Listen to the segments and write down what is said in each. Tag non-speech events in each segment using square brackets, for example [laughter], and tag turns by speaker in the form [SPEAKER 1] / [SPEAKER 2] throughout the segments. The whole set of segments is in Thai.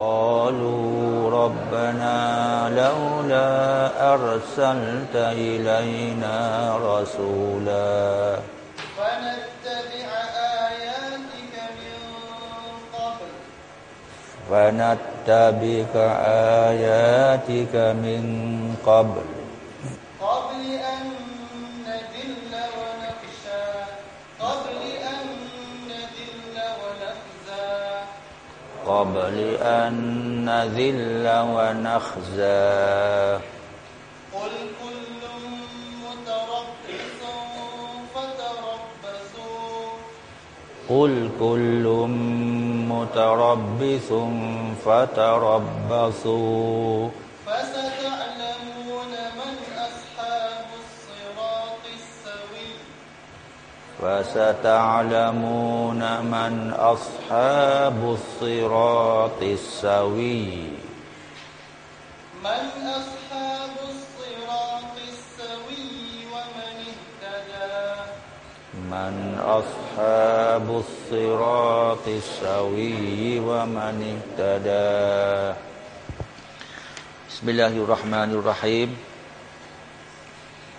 [SPEAKER 1] قالوا ربنا لولا أرسلت إلينا رسولا.
[SPEAKER 2] فنتبع آياتك من قبل.
[SPEAKER 1] فنتبع آياتك من قبل
[SPEAKER 2] قبل أن نذل ونخشى قبل أن نذل ونخزى
[SPEAKER 1] قبل أن نذل ونخزى.
[SPEAKER 2] قل كل متربص فتربصوا.
[SPEAKER 1] قل كل متربص فتربصوا.
[SPEAKER 2] فستعلمون من أصحاب الصراط السوي.
[SPEAKER 1] من أصحاب الصراط السوي
[SPEAKER 2] ومن اهتدى.
[SPEAKER 1] من أصحاب الصراط السوي ومن اهتدى. بسم الله الرحمن الرحيم.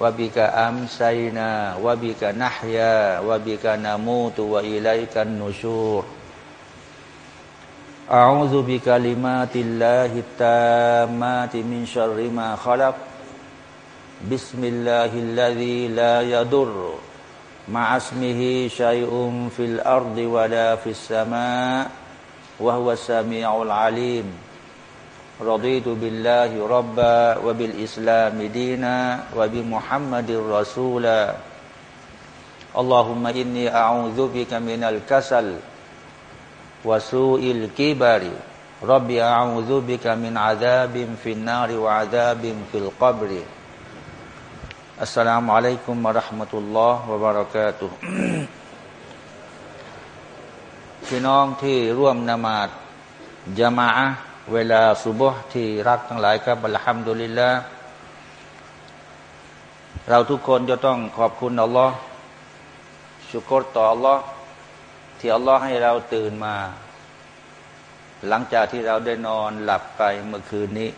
[SPEAKER 1] وبك أمسينا وبك نحيا وبك نموت وإليك النشور أعوذ بكلمات الله التامات من شر ما خلق بسم الله الذي لا يضر مع اسمه شيء في الأرض ولا في السماء وهو السميع العليم رضيت بالله ربا وبالإسلام دينا وبمحمد رسولا اللهم إني أعوذ بك من الكسل وسوء الكبر ربي أعوذ بك من عذاب في النار وعذاب في القبر السلام عليكم ورحمة الله وبركاته [clears throat] พี่น้องที่ร่วมนมาดจามะห์ เวลาสุบฮ์ที่รักทั้งหลายครับอัลฮัมดุลิลละเราทุกคนจะต้องขอบคุณอัลลอฮ์ชุกรต่ออัลลอฮ์ที่อัลลอฮ์ให้เราตื่นมา หลังจากที่เราได้นอนหลับไปเมื่อคืนนี้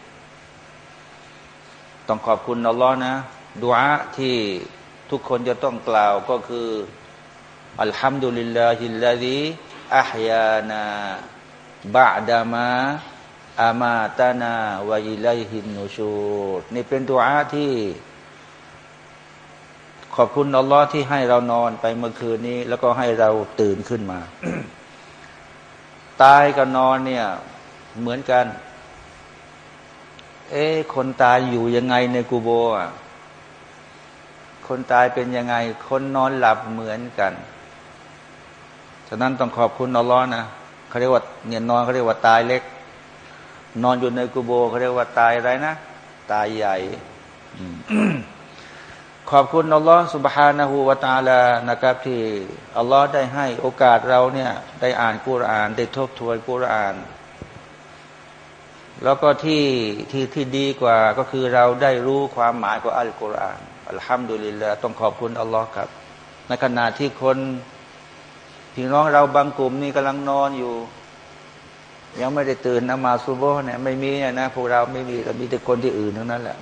[SPEAKER 1] ต้องขอบคุณอัลลอฮ์นะดุอาที่ทุกคนจะต้องกล่าวก็คืออัลฮัมดุลิลลาฮิลลาฮิอัฮยานาบะดามา อามาตานาวะอิไลฮินนูชูดนี่เป็นดุอาที่ ขอบคุณอัลลอฮ์ที่ให้เรานอนไปเมื่อคืนนี้ แล้วก็ให้เราตื่นขึ้นมา ตายกับนอนเนี่ย เหมือนกัน เอ๊คนตายอยู่ยังไงในกูโบอะคนตายเป็นยังไง คนนอนหลับเหมือนกันฉะนั้นต้องขอบคุณอัลลอฮ์นะเขาเรียกว่าเนี่ยนอนเขาเรียกว่าตายเล็ก นอนอยู่ในกูโบเขาเรียกว่าตายอะไรนะ ตายใหญ่อืม ขอบคุณอัลลอฮ์ سبحانه และ تعالى นะครับ ที่อัลลอฮ์ได้ให้โอกาสเราเนี่ย ได้อ่านกุรอาน ได้ทบทวนกุรอาน แล้วก็ที่ที่ที่ดีกว่าก็คือเราได้รู้ความหมายของอัลกุรอานอัลฮัมดุลิลลาห์ต้องขอบคุณอัลลอฮ์ครับ ในขณะที่คนพี่น้องเราบางกลุ่มนี่กำลังนอนอยู่ ยังไม่ได้ตื่นนมาซูโบเนี่ยไม่มีนะพวกเราไม่มีแต่มีแต่คนที่อื่นทั้งนั้นแหละ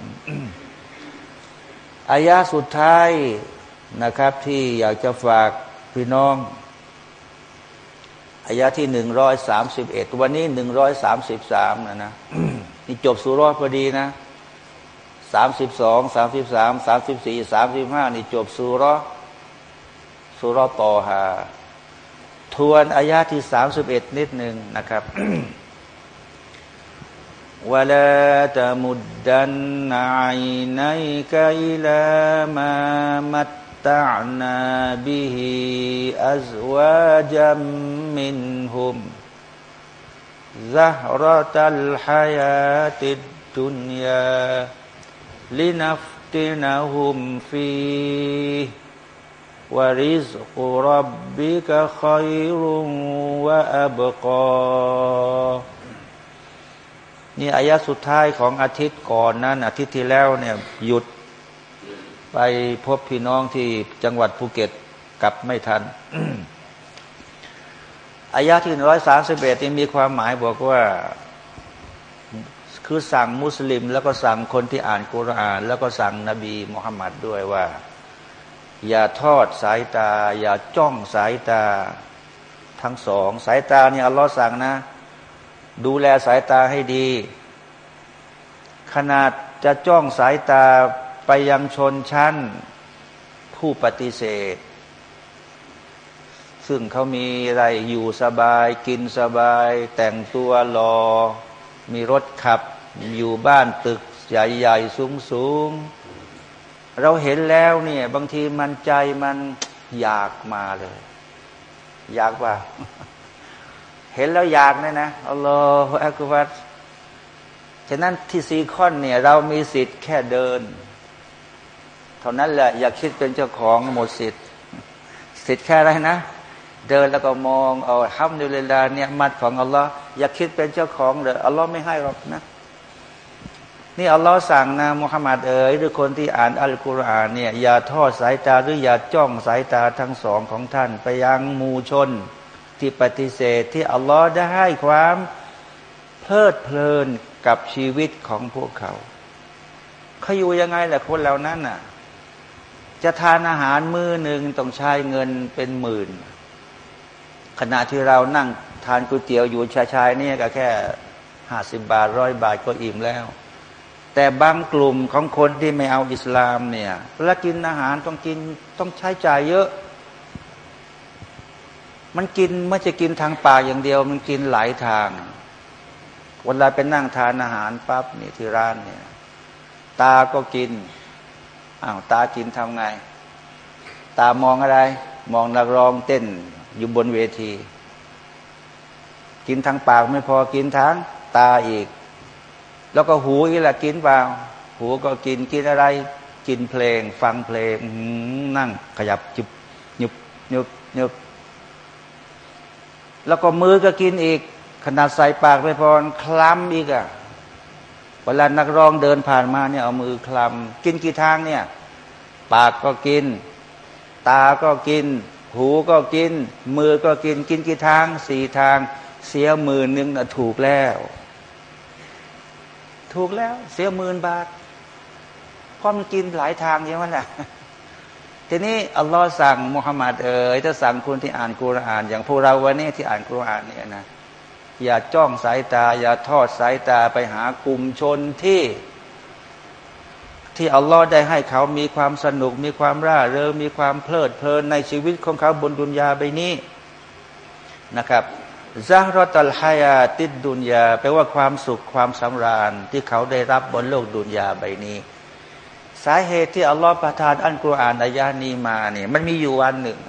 [SPEAKER 1] อายาสุดท้ายนะครับ ที่อยากจะฝากพี่น้องอายาที่หนึ่งร้อยสามสิบเอ็ดวันนี้หนึ่งร้อยสามสิบสามนะนะนี่จบสุรอพอดีนะสามสิบสองสามสิบสามสามสิบสี่สามสิบห้านี่จบสุรอสุรอต่อฮา วนอายาที่สามสิบเอ็ดนิดหนึ่งนะครับ ولا تمدن عينيك إلى ما متعنا به أزواجا منهم زهرة الحياة الدنيا لنفتنهم فيه วาริสกุรับบิกะคอยรุงวะอับกอนี่อายะสุดท้ายของอาทิตย์ก่อนนั้น อาทิตย์ที่แล้วเนี่ยหยุดไปพบพี่น้องที่จังหวัดภูเก็ตกลับไม่ทันอายะที่หนึ่งร้อยสามสิบเอ็ดมีความหมายบอกว่าคือสั่งมุสลิม แล้วก็สั่งคนที่อ่านกุรอาน แล้วก็สั่งนบีมุฮัมมัดด้วยว่า อย่าทอดสายตา อย่าจ้องสายตา ทั้งสอง สายตาเนี่ยอัลลอฮ์สั่งนะ ดูแลสายตาให้ดี ขนาดจะจ้องสายตาไปยังชนชั้น ผู้ปฏิเสธ ซึ่งเขามีอะไรอยู่สบาย กินสบาย แต่งตัวรอมีรถขับ อยู่บ้านตึกใหญ่ๆสูงๆ เราเห็นแล้วเนี่ย บางทีมันใจมันอยากมาเลย อยากว่า เห็นแล้วอยากเนะนะอัลลอฮฺอักบัรฉะนั้นที่ซีคอนเนี่ย เรามีสิทธิ์แค่เดิน เท่านั้นแหละอย่าคิดเป็นเจ้าของหมดสิทธิ์ สิทธิ์แค่ไรนะ เดินแล้วก็มองเอาห้ามดุลิลาเนี่ยมัดของอัลลอฮ์อย่าคิดเป็นเจ้าของเลยอัลลอฮ์ไม่ให้หรอกนะ นี่อัลลอฮ์สั่งนะมุฮัมมัดเอ๋ยหรือคนที่อ่านอัลกุรอานเนี่ยอย่าทอดสายตาหรืออย่าจ้องสายตาทั้งสองของท่าน ไปยังมูชนที่ปฏิเสธที่อัลลอฮ์ได้ให้ความเพลิดเพลินกับชีวิตของพวกเขาเขาอยู่ยังไงแหละคนเหล่านั้นน่ะ จะทานอาหารมื้อหนึ่งต้องใช้เงินเป็นหมื่น ขณะที่เรานั่งทานก๋วยเตี๋ยวอยู่ชายๆนี่ก็แค่ห้าสิบบาทร้อยบาทก็อิ่มแล้ว แต่บางกลุ่มของคนที่ไม่เอาอิสลามเนี่ยเวลากินอาหารต้องกินต้องใช้จ่ายเยอะ มันกินไม่ใช่กินทางปากอย่างเดียว มันกินหลายทางเวลาเป็นนั่งทานอาหารปั๊บนี่ที่ร้านเนี่ยตาก็กินอ้าวตากินทำไง ตามองอะไร มองนักร้องเต้นอยู่บนเวที กินทางปากไม่พอกินทางตาอีก แล้วก็หูอีกแหละกินเปล่า หูก็กินกินอะไร กินเพลง ฟังเพลงนั่งขยับจุบยุบยุบยุบแล้วก็มือก็กินอีก ขนาดใส่ปากไม่พอคลำอีกอะเวลานักร้องเดินผ่านมาเนี่ยเอามือคลำกินกี่ทางเนี่ย ปากก็กิน ตาก็กิน หูก็กิน มือก็กิน กินกี่ทางสี่ทาง เสียมื่นหนึ่งนะถูกแล้ว ถูกแล้วเสียหมื่นบาทพราะมันกินหลายทางใช่ไหมล่ะทีนี้อัลลอฮ์สั่งมุฮัมมัดเอ๋ยถ้าสั่งคนที่อ่านกุรอาน อย่างพวกเราวันนี้ที่อ่านกุรอานเนี่ยนะอย่าจ้องสายตา อย่าทอดสายตาไปหากลุ่มชนที่ ที่อัลลอฮ์ได้ให้เขามีความสนุก มีความร่าเริงมีความเพลิดเพลินในชีวิตของเขาบนดุนยาใบนี้นะครับ ซาฮรตัลฮายาติดดุนยาแปลว่าความสุขความสำราญที่เขาได้รับบนโลกดุนยาใบนี้ สาเหตุที่อัลลอฮ์ประทานอันกุรอานอายานี้มาเนี่ยมันมีอยู่วันหนึ่ง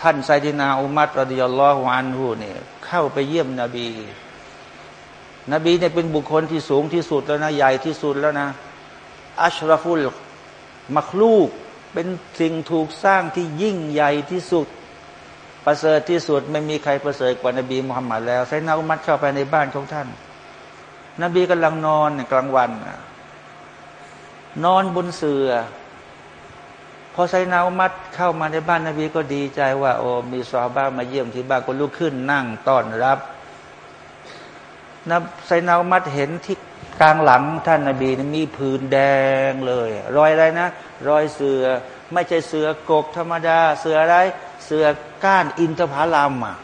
[SPEAKER 1] ท่านไซดินาอุมัตรดิยัลลอฮฺวานฮูเนี่ยเข้าไปเยี่ยมนบี นบีเนี่ยเป็นบุคคลที่สูงที่สุดแล้วนะใหญ่ที่สุดแล้วนะ อัชรฟุลมักลูกเป็นสิ่งถูกสร้างที่ยิ่งใหญ่ที่สุด ประเสริฐที่สุดไม่มีใครประเสริฐกว่านบีมุฮัมมัดแล้วไซนาอุมัดเข้าไปในบ้านของท่าน นบีกำลังนอนกลางวัน นอนบนเสือ่อพอไซนาอุมัดเข้ามาในบ้านนบีก็ดีใจว่า โอ้มีซอบ้ามาเยี่ยมที่บ้านก็ลุกขึ้นนั่งต้อนรับนไซนาอุมัดเห็นที่กลางหลังท่านนาบีมีผื่นแดงเลย รอยอะไรนะ รอยเสือ ไม่ใช่เสือกกธรรมดา เสืออะไร สือก้านอินทผลัมอะ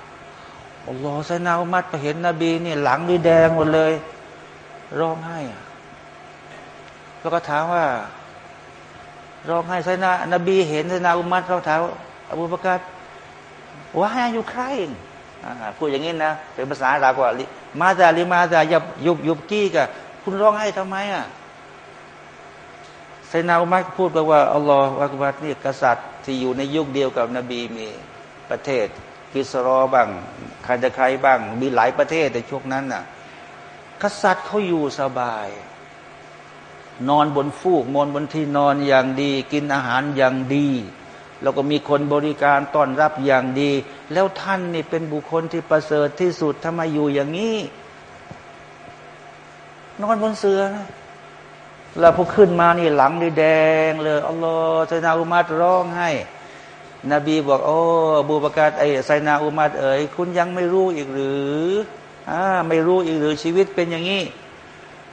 [SPEAKER 1] อัลลอฮฺไซนาอุมัดไปเห็นนบีนี่หลังนี่แดงหมดเลย ร้องไห้แล้วก็ถามว่า ร้องไห้ไซนานบีเห็นไซนาอุมัดเราถามอบูบากรว่าให้อยู่ใครพูดอย่างนี้นะเป็นภาษาอาหรับว่ามาจาลิมาจายับยุบยุบกี้กะคุณร้องไห้ทำไมอะ ไซนาอุมัดพูดไปว่าอัลลอฮฺอักบัดนี่กษัตริย์ที่อยู่ในยุคเดียวกับนบีมีประเทศกิสรอบ้างครจะใครบ้าง มีหลายประเทศในช่วงนั้นน่ะ กษัตริย์เขาอยู่สบาย นอนบนฟูกนอนบนที่นอนอย่างดี กินอาหารอย่างดี แล้วก็มีคนบริการต้อนรับอย่างดี แล้วท่านนี่เป็นบุคคลที่ประเสริฐที่สุดทำไมอยู่อย่างนี้ นอนบนเสือนะ แล้วพอขึ้นมานี่หลังนี่แดงเลยอัลลอฮฺไซนาอุมัดร้องให้ นบีบอกโอ้บูบากาศไอไซนาอุมัดเอ๋ยคุณยังไม่รู้อีกหรืออ่าไม่รู้อีกหรือชีวิตเป็นอย่างนี้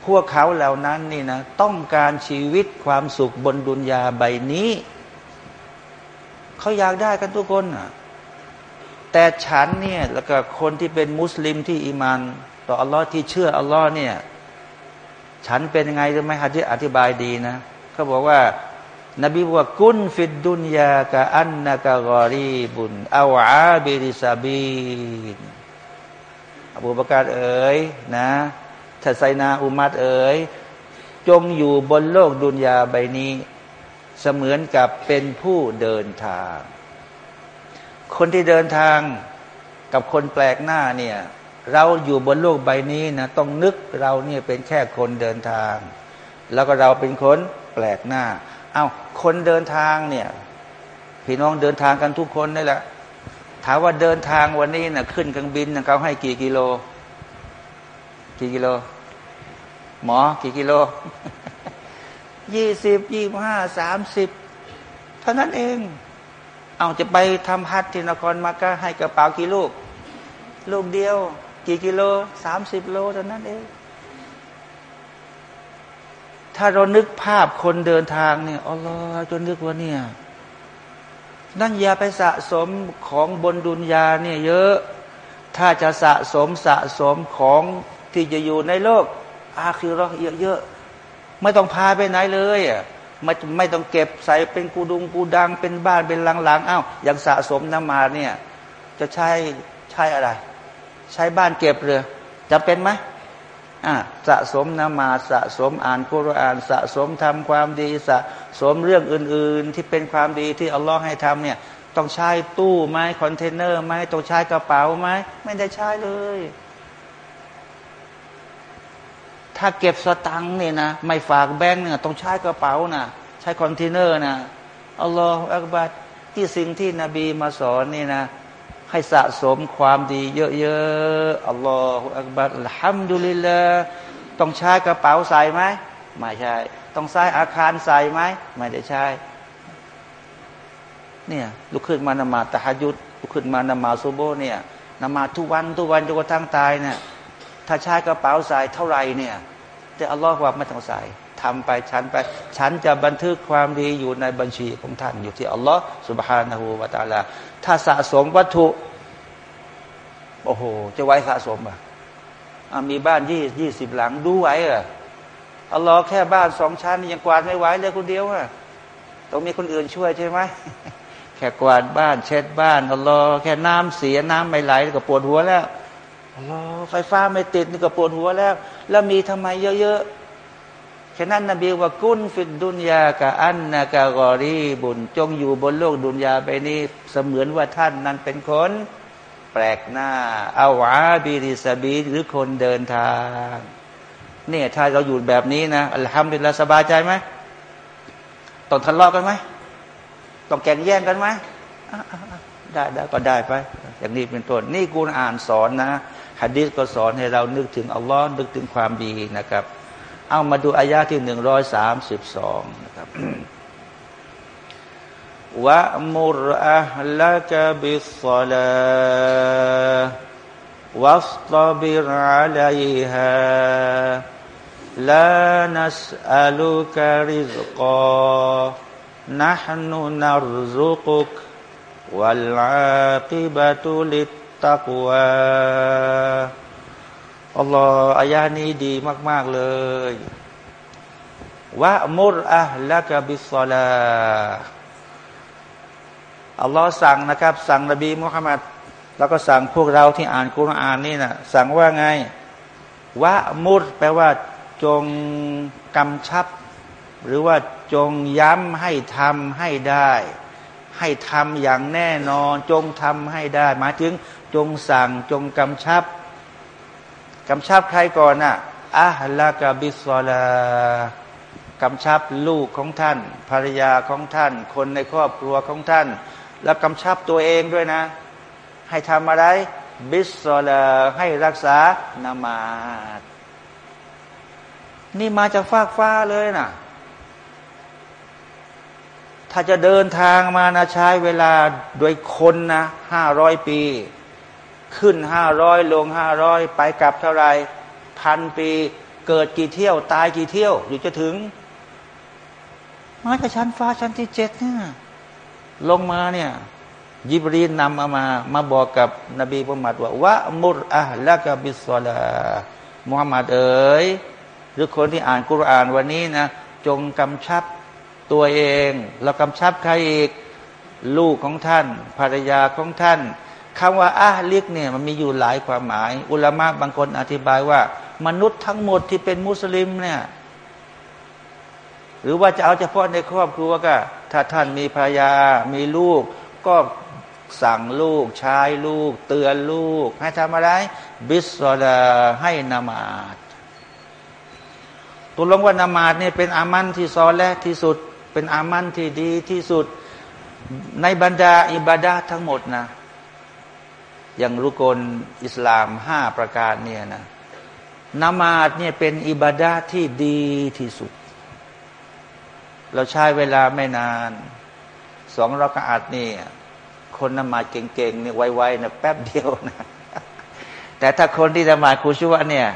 [SPEAKER 1] พวกเขาเหล่านั้นนี่นะต้องการชีวิตความสุขบนดุนยาใบนี้ เขาอยากได้กันทุกคนอะแต่ฉันเนี่ยแล้วก็คนที่เป็นมุสลิมที่อิมาน ต่ออัลลอฮ์ที่เชื่ออัลลอฮ์เนี่ย ฉันเป็นยังไงจะไม่ฮัดอธิบายดีนะเขาบอกว่า นบีบอกว่ากุนฟิดดุนยากะอันนากะกอรีบุนอาวาบิริซาบีนอบูบากาศเอ๋ยนะทัศนาอุมัดเอ๋ยจงอยู่บนโลกดุนยาใบนี้ เสมือนกับเป็นผู้เดินทาง คนที่เดินทางกับคนแปลกหน้าเนี่ย เราอยู่บนโลกใบนี้นะต้องนึกเราเนี่ยเป็นแค่คนเดินทาง แล้วก็เราเป็นคนแปลกหน้า เอา้าคนเดินทางเนี่ยพี่น้องเดินทางกันทุกคนนี่แหละถามว่าเดินทางวันนี้นะขึ้นเครื่องบินนะเขาให้กี่กิโล กี่กิโล หมอกี่กิโลยี่สิบยี่ห้าสามสิบเท่านั้นเอง เอาจะไปทำฮัทที่นครมาก็ให้กระเป๋ากี่ลูก ลูกเดียว กี่กิโลสามสิบโลเท่านั้นเองถ้าเรานึกภาพคนเดินทางเนี่ยอ๋อจนนึกว่าเนี่ย นั่นอย่าไปสะสมของบนดุนยาเนี่ยเยอะ ถ้าจะสะสมสะสมของที่จะอยู่ในโลก อาคิรอเยอะๆไม่ต้องพาไปไหนเลยอะไม่ไม่ต้องเก็บใส่เป็นกูดุงกูดังเป็นบ้านเป็นหลังๆอ้าวอย่างสะสมน้ำมาเนี่ย จะใช้ใช้อะไร ใช้บ้านเก็บเรือจะเป็นไหมอ่าสะสมน้ำมาสะสมอ่านกุรอานสะสมทำความดีสะสมเรื่องอื่น ๆ ที่เป็นความดีที่อัลลอฮ์ให้ทำเนี่ยต้องใช้ตู้ไหมคอนเทนเนอร์ไหมต้องใช้กระเป๋าไหมไม่ได้ใช้เลย ถ้าเก็บสตังค์เนี่ยนะไม่ฝากแบงก์เนี่ยต้องใช้กระเป๋านะใช้คอนเทนเนอร์นะ الله أكبرที่สิ่งที่นบีมาสอนนี่นะ ให้สะสมความดีเยอะๆالله أكبر الحمد للهต้องใช้กระเป๋าใส่ไหมไม่ใช่ ต้องใช้อาคารใส่ไหมไม่ได้ใช้เนี่ยลุกขึ้นมานมาตะฮยุดลุกขึ้นมานมาซูโบเนี่ยนมาทุกวันทุกวันจนกระทั่งตายเนี่ยถ้าใช้กระเป๋าใส่เท่าไรเนี่ยแต่อัลลอฮ์ว่าไม่ต้องใส่ ทำไปฉันไป ฉันจะบันทึกความดีอยู่ในบัญชีของท่านอยู่ที่อัลลอฮ์สุบฮานาหูวาตาลา ถ้าสะสมวัตถุ โอ้โห จะไว้สะสมอะมีบ้านยี่ยี่สิบหลังดูไว้อะอัลลอฮ์แค่บ้านสองชั้น ยังกวาดไม่ไหวเลยคนเดียวอะต้องมีคนอื่นช่วยใช่ไหมแค่กวาดบ้านเช็ดบ้านอัลลอฮ์แค่น้ำเสียน้ำไม่ไหลก็ปวดหัวแล้วรอฮ์ไฟฟ้าไม่ติดนี่ก็ปวดหัวแล้ว แล้วมีทำไมเยอะ ฉะนั้นนบีว่ากุนฟิดดุนยากะอันนากากอรีบุญจงอยู่บนโลกดุนยาไปนี้เสมือนว่าท่านนั้นเป็นคนแปลกหน้าอาวาบีริสบีหรือคนเดินทางเนี่ยถ้าเราอยู่แบบนี้นะอัลฮัมดุลิลลาสบายใจไหมต้องทะเลาะกันไหมต้องแข่งแย่งกันไหมได้ได้ก็ได้ไป อย่างนี้เป็นต้นนี่กูอ่านสอนนะฮะดีษก็สอนให้เรานึกถึงอัลลอฮ์นึกถึงความดีนะครับ เอามาดูอายาที่หนึ่งร้อยสามสิบสองนะครับวะมุรอะละกบิสซาลาวัสตบิรอะลัยฮาลานัสอัลุกริซกา نحن نرزقك والعاقبة للتقوى อัลลอฮ์อายานี้ดีมาก ๆ เลยวะมุรอะละกบิสลาอัลลอฮ์สั่งนะครับ สั่งนบีมุฮัมมัดแล้วก็สั่งพวกเราที่อ่านคุรานนี่นะสั่งว่าไงวะมุรแปลว่า จงกำชับ หรือว่าจงย้ำให้ทำให้ได้ ให้ทำอย่างแน่นอน จงทำให้ได้หมายถึง จงสั่งจงกำชับ กำชับใครก่อนน่ะอะลากาบิสลากำชับลูกของท่าน ภรรยาของท่าน คนในครอบครัวของท่าน แล้วกำชับตัวเองด้วยนะ ให้ทำอะไร บิสลาให้รักษานามาดนี่มาจากฟากฟ้าเลยน่ะถ้าจะเดินทางมานะใช้เวลาโดยคนนะห้าร้อยปี ขึ้นห้าร้อยลงห้าร้อยไปกลับเท่าไรพันปี เกิดกี่เที่ยว ตายกี่เที่ยวอยู่จะถึง มาจากชั้นฟ้าชั้นที่เจ็ดเนี่ยลงมาเนี่ยยิบรีนนำเอามา มาบอกกับนบีมุฮัมมัดว่าวะมุรอะละกบิสลามุฮัมมัดเอ๋ยหรือคนที่อ่านกุรอานวันนี้นะ จงกำชับตัวเอง แล้วกำชับใครอีก ลูกของท่าน ภรรยาของท่าน คำว่าอาลิกเนี่ยมันมีอยู่หลายความหมาย อุลามะบางคนอธิบายว่า มนุษย์ทั้งหมดที่เป็นมุสลิมเนี่ยหรือว่าจะเอาเฉพาะในครอบครัวก็ ถ้าท่านมีภรรยา มีลูก ก็สั่งลูกใช้ลูก เตือนลูก ให้ทำอะไร บิสซอลาให้นามาดตัวลงว่านามาดเนี่ยเป็นอามันที่ซอแรกที่สุด เป็นอามันที่ดีที่สุด ในบรรดาอิบาดาทั้งหมดนะ อย่างรุกลอิสลามห้าประการเนี่ยนะนามาดเนี่ยเป็นอิบาดาที่ดีที่สุด เราใช้เวลาไม่นานสองรักอาดนี่คนนมาเก่งๆเนี่ยไวๆนะแป๊บเดียวนะ แต่ถ้าคนที่นมาคุชุวะเนี่ย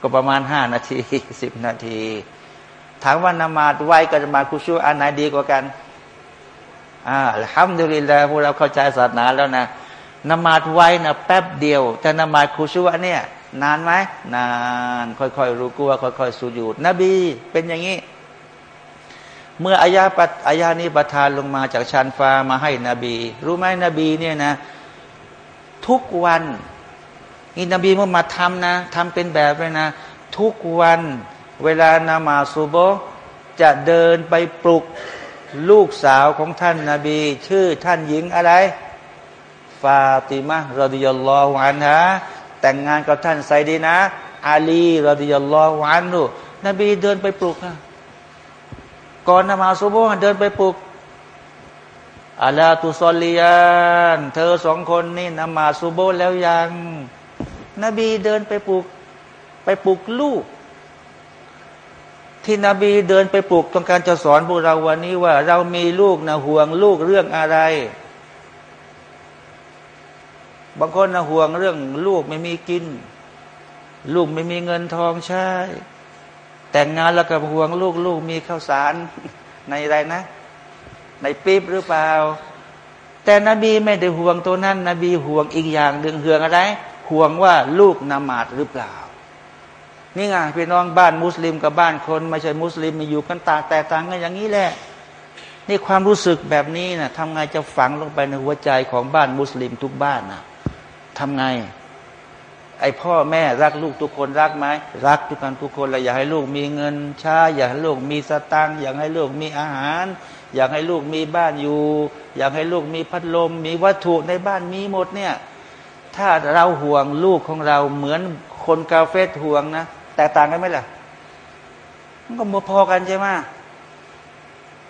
[SPEAKER 1] ก็ประมาณห้านาทีสิบนาที ถามว่านมาดไวกับนมาคุชุอันไหนดีกว่ากันอ่าห้ามดุลิลลาพวกเราเข้าใจศาสนาแล้วนะ นมาดไวนะแป๊บเดียว แต่นมาดคุชุอันเนี่ย นานไหมนาน ค่อยๆรู้กลัวค่อยๆสุญูดนบีเป็นอย่างนี้ เมื่ออายาปัอายานี้ประทานลงมาจากชันฟ้ามาให้นบี รู้ไหมนบีเนี่ยนะ ทุกวันนี่นบีมุฮัมมัดทำนะทำเป็นแบบเลยนะ ทุกวันเวลานามาซูโบจะเดินไปปลุกลูกสาวของท่านนาบี ชื่อท่านหญิงอะไร ฟาติมะรดิยัลลอฮวานฮะแต่งงานกับท่านไซดีนะ อาลีรดิยัลลอฮวานุนบีเดินไปปลุกนะก่อนนมาซูโบเดินไปปลุกอาลาตุซอลียนเธอสองคนนี่นมาซูโบแล้วยัง นบีเดินไปปลุก ไปปลุกลูก ที่นบีเดินไปปลุกต้องการจะสอนพวกเราวันนี้ว่า เรามีลูกนะห่วงลูกเรื่องอะไร บางคนนะห่วงเรื่องลูกไม่มีกิน ลูกไม่มีเงินทองใช้แต่งงานแล้วก็ห่วงลูกลูกมีข้าวสารในอะไรนะ ในปี๊บหรือเปล่า แต่นบีไม่ได้ห่วงตัวนั้น นบีห่วงอีกอย่างหนึ่งห่วงอะไร ห่วงว่าลูกนมาดหรือเปล่า นี่ไงพี่น้องบ้านมุสลิมกับบ้านคนไม่ใช่มุสลิมมาอยู่กันต่างแต่ต่างกันอย่างนี้แหละนี่ความรู้สึกแบบนี้นะทำไงจะฝังลงไปในหัวใจของบ้านมุสลิมทุกบ้านนะ ทำไง ไอพ่อแม่รักลูกทุกคนรักไหมรักทุกคนทุกคนเลยอยากให้ลูกมีเงินช้าอยากให้ลูกมีสตังค์อยากให้ลูกมีอาหาร อยากให้ลูกมีบ้านอยู่ อยากให้ลูกมีพัดลม มีวัตถุในบ้านมีหมดเนี่ย ถ้าเราห่วงลูกของเราเหมือนคนกาเฟสห่วงนะแต่ต่างกันไหมล่ะมันก็มัวพอกันใช่ไหม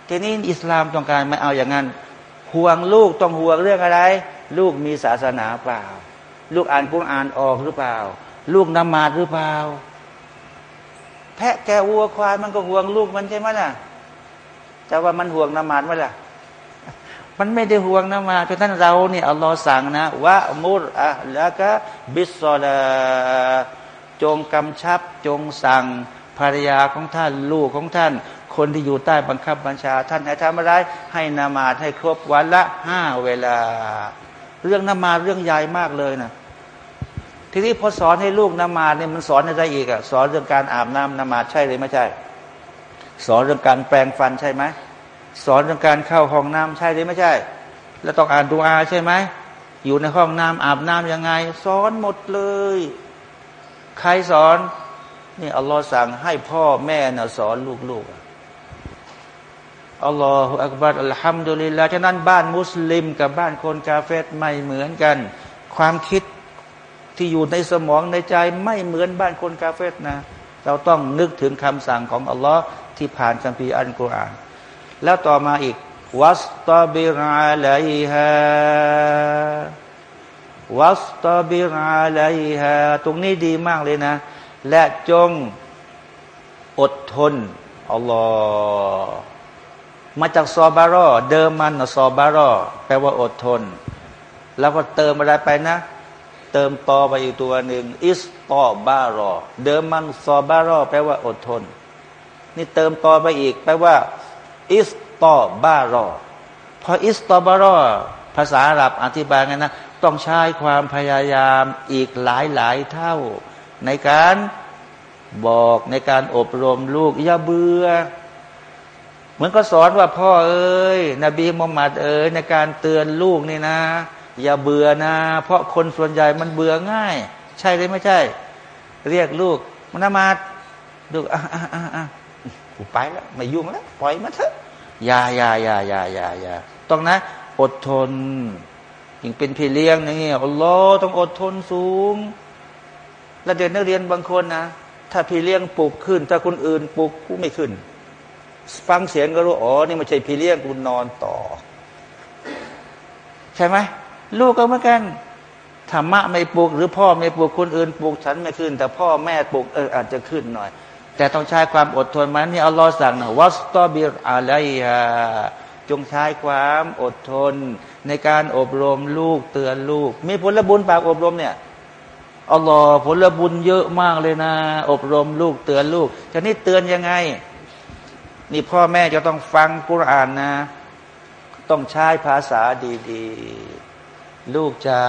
[SPEAKER 1] ทีนี้อิสลามต้องการไม่เอาอย่างนั้น ห่วงลูกต้องห่วงเรื่องอะไร ลูกมีศาสนาเปล่า ลูกอ่านกุณอ่านออกหรือเปล่า ลูกนมาดหรือเปล่า แพะแกวัวควายมันก็ห่วงลูกมันใช่ไหมล่ะจะว่ามันห่วงนมาดไหมล่ะมันไม่ได้ห่วงนะมาเพราะท่านเราเนี่ยอัลลอฮ์สั่งนะว่ามุรอะแล้วก็บิสซอลาจงกำชับจงสั่งภรรยาของท่านลูกของท่าน คนที่อยู่ใต้บังคับบัญชา ท่านให้ทำอะไรให้นามาให้ครบวันละห้าเวลา เรื่องนมาเรื่องใหญ่มากเลยนะทีนี้พอสอนให้ลูกนมาเนี่ยมันสอนอะไรอีกอะสอนเรื่องการอาบน้ำนมาใช่หรือไม่ใช่ สอนเรื่องการแปลงฟันใช่ไหมสอนเรื่องการเข้าห้องน้ำใช่หรือไม่ใช่ แล้วต้องอ่านดูอาใช่ไหมอยู่ในห้องน้ำอาบน้ำยังไง สอนหมดเลย ใครสอนนี่อัลลอฮ์สั่งให้พ่อแม่น่ะสอนลูกๆ อัลลอฮฺอักบัรอัลฮัมดุลิลลาห์ฉะนั้นบ้านมุสลิม กับบ้านคนกาเฟตไม่เหมือนกัน ความคิดที่อยู่ในสมองในใจไม่เหมือนบ้านคนกาเฟตนะ เราต้องนึกถึงคำสั่งของอัลลอฮ์ที่ผ่านคัมภีร์อัลกุรอาน แล้วต่อมาอีก วัสตาบิราลัยฮะวัสตาบิราลัยฮะตรงนี้ดีมากเลยนะ และจงอดทนอัลลอฮ์ มาจากซอบารอ เดิมมันซอบารอ แปลว่าอดทน แล้วก็เติมอะไรไปนะ เติมตอไปอีกตัวหนึ่งอิสตอบารอ เดิมมันซอบารอ แปลว่าอดทน นี่เติมตอไปอีก แปลว่าอิสตอบารอ พออิสตอบารอ ภาษาอาหรับอธิบายไงนะ ต้องใช้ความพยายามอีกหลายหลายเท่า ในการบอกในการอบรมลูกอย่าเบื่อ เหมือนก็สอนว่าพ่อเอ้ย นบีมุฮัมมัดเอ้ยในการเตือนลูกนี่นะ อย่าเบื่อนะ เพราะคนส่วนใหญ่มันเบื่อง่าย ใช่หรือไม่ใช่ เรียกลูกมันนมาดลูกอะอะอะอะกูไปแล้วไม่ยุ่งแล้วปล่อยมาเถอะอย่าอย่าอย่าอย่าอย่าอย่าต้องนะ อดทนยิ่งเป็นพี่เลี้ยงนี่อัลลอฮ์ต้องอดทนสูง แล้วเด็กนักเรียนบางคนนะถ้าพี่เลี้ยงปลุกขึ้น ถ้าคนอื่นปลุกกูไม่ขึ้น ฟังเสียงก็รู้อ๋อนี่ไม่ใช่พี่เลี้ยงกูนอนต่อ ใช่ไหมลูกก็เหมือนกันธรรมะไม่ปลุกหรือพ่อไม่ปลุกคนอื่นปลุกฉันไม่ขึ้น แต่พ่อแม่ปลุกเอออาจจะขึ้นหน่อย แต่ต้องใช้ความอดทนมันนี่อัลลอฮ์สั่งนะวัสตอบิรอะไรฮะจงใช้ความอดทน ในการอบรมลูกเตือนลูก มีผลบุญปากอบรมเนี่ยอัลลอฮ์ผลบุญเยอะมากเลยนะ อบรมลูกเตือนลูกจะนี่เตือนยังไง นี่พ่อแม่จะต้องฟังกุรอานนะ ต้องใช้ภาษาดีๆ ลูกจ๋า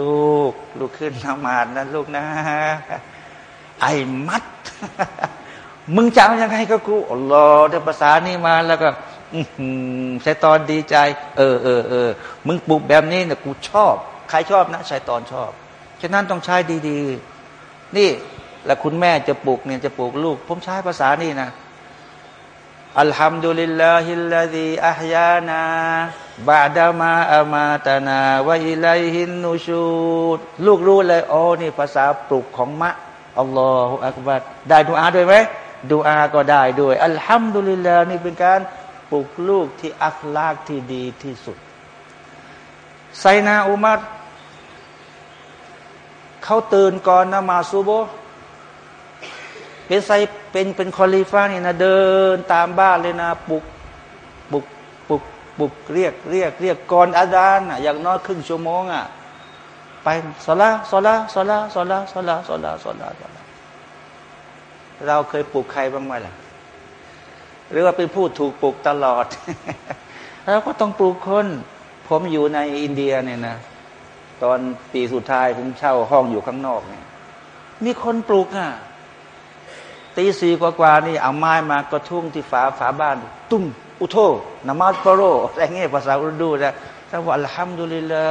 [SPEAKER 1] ลูก ลูกขึ้นนมาดนะลูกนะ ไอ้มัด มึงจะเอายังไงก็กูอัลลอฮ์ได้ภาษานี้มาแล้วก็ใช้ตอนดีใจ เออเออเออมึงปลูกแบบนี้เนี่ยกูชอบ ใครชอบนะใช้ตอนชอบ ฉะนั้นต้องใช้ดี ๆ นี่ แล้วคุณแม่จะปลูกเนี่ยจะปลูกลูก ผมใช้ภาษานี่นะ อัลฮัมดุลิลลาฮิลลาฮิอัฮยานาบาดามาอามาตานาวะอิลัยฮินนูชูดลูกรู้เลยโอ้นี่ภาษาปลุกของมะอัลลอฮฺอักบัดได้ดูอาด้วยไหมดูอาก็ได้ด้วย อัลฮัมดุลิลลาห์นี่เป็นการปลุกลูกที่อัคลากที่ดีที่สุดไซนาอุมัดเขาตื่นก่อนนมาซูโบ เป็นไซเป็นเป็นคอลีฟ้าเนี่ยนะเดินตามบ้านเลยนะปลุกปลุกปลุกปลุกเรียกเรียกเรียกก่อนอาจารย์อะอย่างน้อยครึ่งชั่วโมงอะไปสลาสลาสลาสลาสลาสลาสลาสลาเราเคยปลุกใครบ้างไหมล่ะ หรือว่าเป็นผู้ถูกปลุกตลอดเราก็ต้องปลุกคน ผมอยู่ในอินเดียเนี่ยนะตอนปีสุดท้ายผมเช่าห้องอยู่ข้างนอกเนี่ยมีคนปลุกอะ ตีสี่กว่าๆนี่เอาไม้มากระทุ่งที่ฝาฝาบ้าน ตุ้ม อุโทนามาสปโรอะไรเงี้ยภาษาอุรดูนะแต่ว่าอัลฮัมดุลิลละ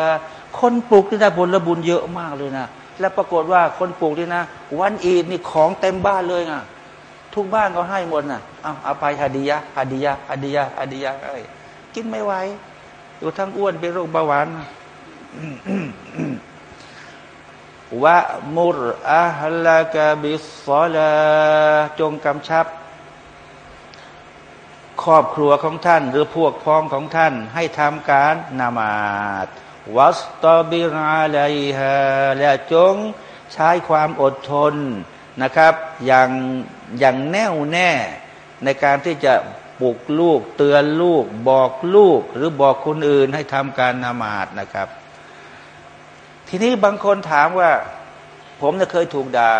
[SPEAKER 1] คนปลูกที่ได้ผลบุญเยอะมากเลยนะ แล้วปรากฏว่าคนปลูกนี่นะ วันอีดนี่ของเต็มบ้านเลยนะทุกบ้านก็ให้หมดนะเอาเอาไปฮาดียะฮาดียะฮาดียะฮาดียะไอ้กินไม่ไหวอยู่ทั้งอ้วนเป็นโรคเบาหวาน วะมุรอะฮลากะบิสซอลาจงกำชับ ครอบครัวของท่าน หรือพวกพ้องของท่าน ให้ทำการนามาดวัสตบิราลยฮะและจงใช้ความอดทนนะครับ อย่างอย่างแน่วแน่ ในการที่จะปลุกลูก เตือนลูก บอกลูก หรือบอกคนอื่นให้ทำการนามาดนะครับ ทีนี้บางคนถามว่า ผมเนี่ยเคยถูกด่า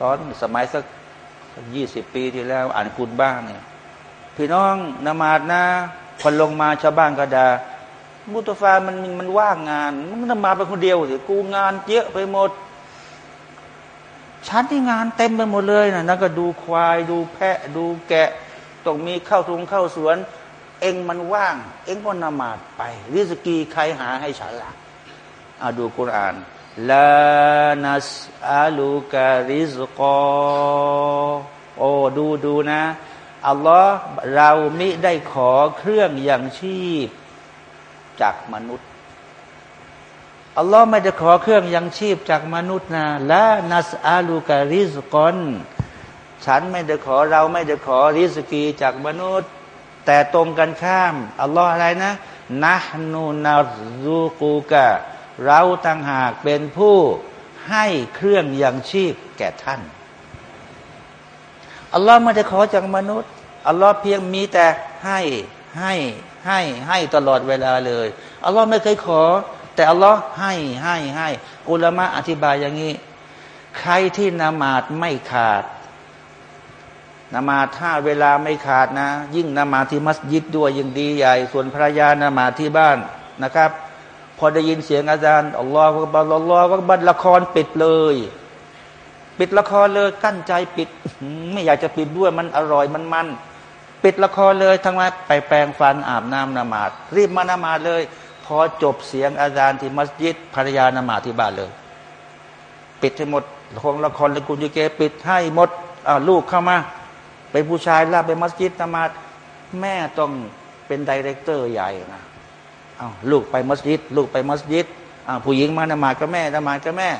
[SPEAKER 1] ตอนสมัยสักยี่สิบปีที่แล้ว อ่านคุณบ้างเนี่ย พี่น้องนมาดนะคนลงมาชาวบ้านก็ด่ามุตฟามันมันว่างงาน มันนมาเป็นคนเดียวสิกูงานเยอะไปหมดฉันที่งานเต็มไปหมดเลยนะนั่นก็ดูควายดูแพะดูแกะต้องมีเข้าทุงเข้าสวน เองมันว่าง เองก็นมาดไปริสกีใครหาให้ฉันละ่ะ อาดูกุรานลานัสอาลูการิสกอโอ้ดูดูนะอัลลอฮ์เรามิได้ขอเครื่องอย่างชีพจากมนุษย์อัลลอฮ์ไม่ได้ขอเครื่องยังชีพจากมนุษย์นะละนัสอาลูการิสกอนฉันไม่ได้ขอเราไม่ได้ขอริสกีจากมนุษย์ แต่ตรงกันข้าม อัลลอฮ์อะไรนะนะนูนารูกูกะ เราต่างหากเป็นผู้ให้เครื่องยังชีพแก่ท่าน อัลลอฮ์ไม่ได้ขอจากมนุษย์ อัลลอฮ์เพียงมีแต่ให้ให้ให้ให้ตลอดเวลาเลย อัลลอฮ์ไม่เคยขอ แต่อัลลอฮ์ให้ให้ให้อุลามะอธิบายอย่างนี้ ใครที่นมาดไม่ขาดนมาถ้าเวลาไม่ขาดนะ ยิ่งนมาที่มัสยิดด้วยยิ่งดีใหญ่ ส่วนภรรยานมาที่บ้านนะครับ พอได้ยินเสียงอาจารย์อัลลอฮฺบัลลอฮฺบัลละครปิดเลย ปิดละครเลยกั้นใจปิด ไม่อยากจะปิดด้วยมันอร่อยมันมัน ปิดละครเลยทั้งวันไปแปรงฟันอาบน้ำนมาดรีบมานมาดเลย พอจบเสียงอาจารย์ที่มัสยิดภรรยานมาที่บ้านเลย ปิดให้หมดคงละครละกุญยูเกปิดให้หมดลูกเข้ามาเป็นผู้ชายลาไปมัสยิดนมาดแม่ต้องเป็นดีเรคเตอร์ใหญ่นะ เอาลูกไปมัสยิด ลูกไปมัสยิดผู้หญิงมานมาดก็แม่นมาดก็แม่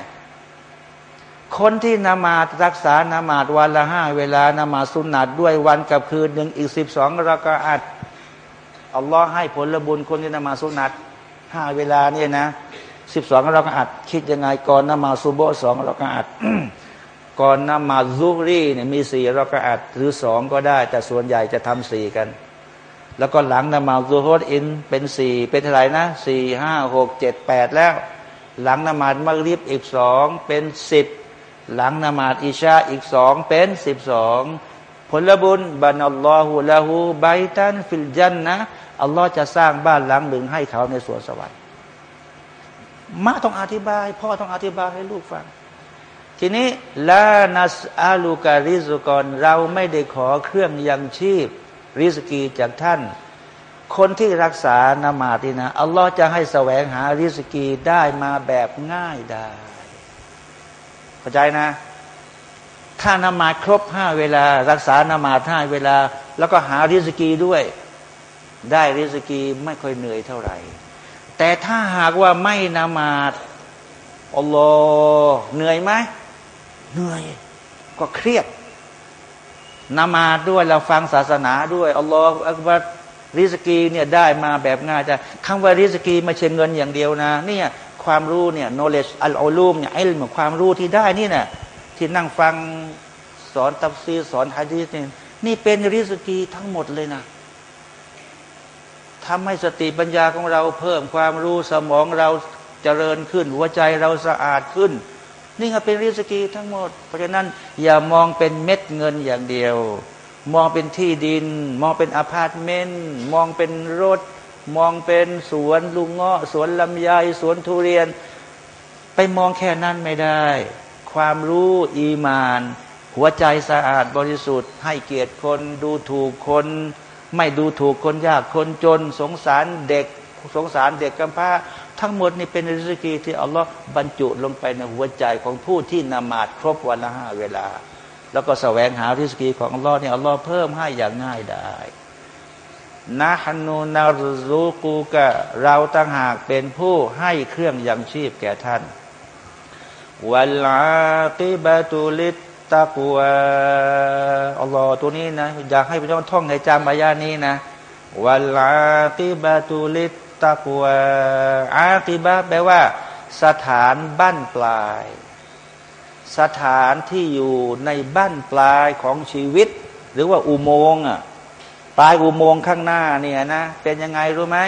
[SPEAKER 1] คนที่นมาดรักษานมาดวันละห้าเวลานมาสุนัตด้วยวันกับคืนหนึ่งอีกสิบสองรากาอัดอัลลอฮ์ให้ผลบุญคนที่นมาสุนัตห้าเวลาเนี่ยนะสิบสองราก็อัดคิดยังไงก่อนนมาซูโบสองราก็อัดก่อนนมาซูรีเนี่ยมีสี่ราก็อัดหรือสองก็ได้ แต่ส่วนใหญ่จะทำสี่กัน แล้วก็หลังนมาซูฮดอินเป็นสี่เป็นเท่าไหร่นะสี่ห้าหกเจ็ดแปดแล้ว หลังนมาดมักริบอีกสองเป็นสิบหลังนมาดอิชาอีกสองเป็นสิบสองผลบุญบันอัลลอฮฺละหูไบตันฟิลจันนะอัลลอฮ์จะสร้างบ้านหลังหนึ่งให้เขาในสวนสวรรค์มาต้องอธิบาย พ่อต้องอธิบายให้ลูกฟัง ทีนี้ลานัสอาลูการิสกรเราไม่ได้ขอเครื่องยังชีพ ริสกีจากท่าน คนที่รักษานามาตินะอัลลอฮ์จะให้แสวงหาริสกีได้มาแบบง่ายได้ เข้าใจนะ ถ้านามาครบห้าเวลา รักษานามาห้าเวลา แล้วก็หาริสกีด้วย ได้ริสกีไม่ค่อยเหนื่อยเท่าไหร่ แต่ถ้าหากว่าไม่นามาดอัลลอฮ์เหนื่อยไหมเหนื่อย ก็เครียด นามาด้วยเราฟังศาสนาด้วยอัลลอฮ์อักบัรริสกีเนี่ยได้มาแบบง่ายจะคำว่าริสกีไม่ใช่เงินอย่างเดียวนะเนี่ยความรู้เนี่ย knowledge อัลอลูมเนี่ยไอ้เหมือนความรู้ที่ได้นี่นะที่นั่งฟังสอนตัฟซีสอนฮะดีษนี่ยนี่เป็นริสกีทั้งหมดเลยนะทำให้สติปัญญาของเราเพิ่มความรู้สมองเราเจริญขึ้น หัวใจเราสะอาดขึ้น นี่ก็เป็นริสกีทั้งหมด เพราะฉะนั้นอย่ามองเป็นเม็ดเงินอย่างเดียว มองเป็นที่ดิน มองเป็นอพาร์ตเมนต์มองเป็นรถ มองเป็นสวนลุงเงาะสวนลำไยสวนทุเรียน ไปมองแค่นั้นไม่ได้ ความรู้อีมาน หัวใจสะอาดบริสุทธิ์ ให้เกียรติคนดูถูกคน ไม่ดูถูกคนยากคนจน สงสารเด็กสงสารเด็กกำพร้า ทั้งหมดนี่เป็นริสกีที่อัลลอฮ์บรรจุลงไปในหัวใจของผู้ที่นมาดครบวันละห้าเวลา แล้วก็แสวงหาริสกีของอัลลอฮ์เนี่ยอัลลอฮ์เพิ่มให้อย่างง่ายได้นะฮันูนารูกูกะเราตั้งหากเป็นผู้ให้เครื่องยังชีพแก่ท่านวัลอาติบะตุลิตตะกัวอัลลอฮ์ตัวนี้นะ อยากให้พี่น้องท่องในจำอายานี้นะวัลอาติบะตุลิต ตะกัวอาติบะแปลว่า สถานบ้านปลาย สถานที่อยู่ในบ้านปลายของชีวิต หรือว่าอุโมงค์อะปลายอุโมงค์ข้างหน้าเนี่ยนะ เป็นยังไงรู้ไหม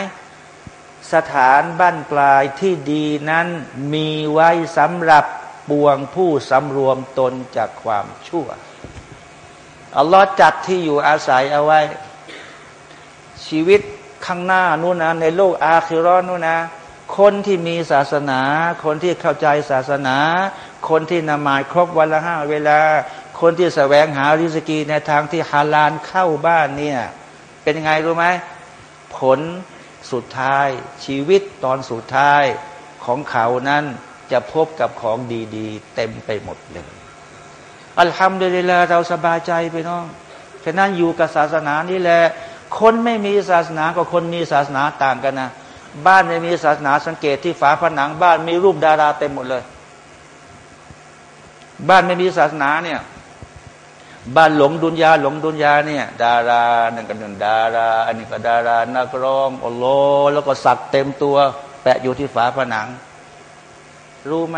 [SPEAKER 1] สถานบ้านปลายที่ดีนั้นมีไว้สำหรับปวงผู้สำรวมตนจากความชั่ว อัลลอฮ์จัดที่อยู่อาศัยเอาไว้ ชีวิต ข้างหน้านู่นนะในโลกอาคิรอนนู่นนะ คนที่มีศาสนา คนที่เข้าใจศาสนา คนที่นมายครบวันละห้าเวลา คนที่แสวงหาริสกีในทางที่ฮาลาลเข้าบ้านเนี่ย เป็นไงรู้ไหมผลสุดท้าย ชีวิตตอนสุดท้ายของเขานั้นจะพบกับของดีๆ เต็มไปหมดเลยอัลฮัมดุลิลลาเราสบายใจไปน้องฉะนั้นอยู่กับศาสนานี่แหละ คนไม่มีศาสนากับคนมีศาสนาต่างกันนะ บ้านไม่มีศาสนาสังเกตที่ฝาผนัง บ้านมีรูปดาราเต็มหมดเลย บ้านไม่มีศาสนาเนี่ยบ้านหลงดุนยาหลงดุนยาเนี่ย ดารานั่นก็นึ่งดารา อันนี้ก็ดารานักร้องอัลลอฮ์แล้วก็สักเต็มตัว แปะอยู่ที่ฝาผนัง รู้ไหม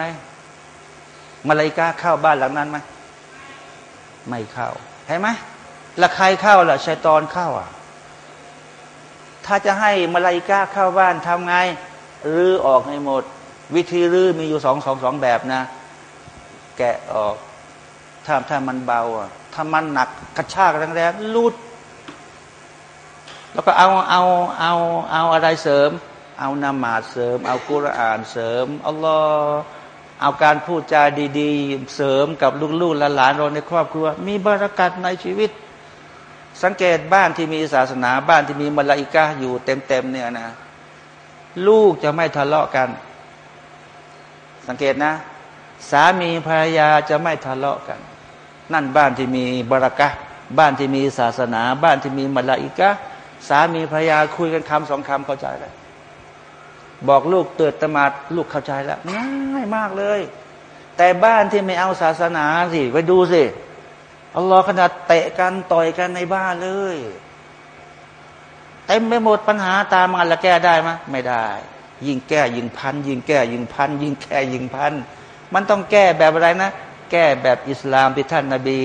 [SPEAKER 1] มาลายกาเข้าบ้านหลังนั้นไหมไม่เข้าเห็นไหมล้วใครเข้าล่ะชัยตอนเข้าอะ ถ้าจะให้มาลายกาเข้าบ้านทำไงรื้อออกให้หมด วิธีรื้อมีอยู่สองสองสองแบบนะ แกะออก ถ้าถ้ามันเบาอะถ้ามันหนักกระชากแรงๆลุดแล้วก็เอาเอาเอาเอาอะไรเสริม เอานามาเสริม เอากุรอานเสริมอัลลอฮ์เอาการพูดจาดี ๆ เสริมกับลูกๆหลานๆเราในครอบครัว มีบารักัดในชีวิต สังเกตบ้านที่มีศาสนาบ้านที่มีมลาอิกาอยู่เต็มๆเนี่ยนะ ลูกจะไม่ทะเลาะกัน สังเกตนะ สามีภรรยาจะไม่ทะเลาะกัน นั่นบ้านที่มีบารักะบ้านที่มีศาสนา บ้านที่มีมลาอิกะสามีภรรยาคุยกันคำสองคำเข้าใจเลยบอกลูกเตือนตมาดลูกเข้าใจแล้วง่ายมากเลย แต่บ้านที่ไม่เอาศาสนาสิไปดูสิ อัลลอฮ์ขนาดเตะกันต่อยกันในบ้านเลยเต็มไปหมดปัญหาตามมาแล้วแก้ได้ไหมไม่ได้ ยิ่งแก้ยิ่งพัน ยิ่งแก้ยิ่งพัน ยิ่งแก้ยิ่งพัน มันต้องแก้แบบอะไรนะ แก้แบบอิสลามที่ท่านนาบี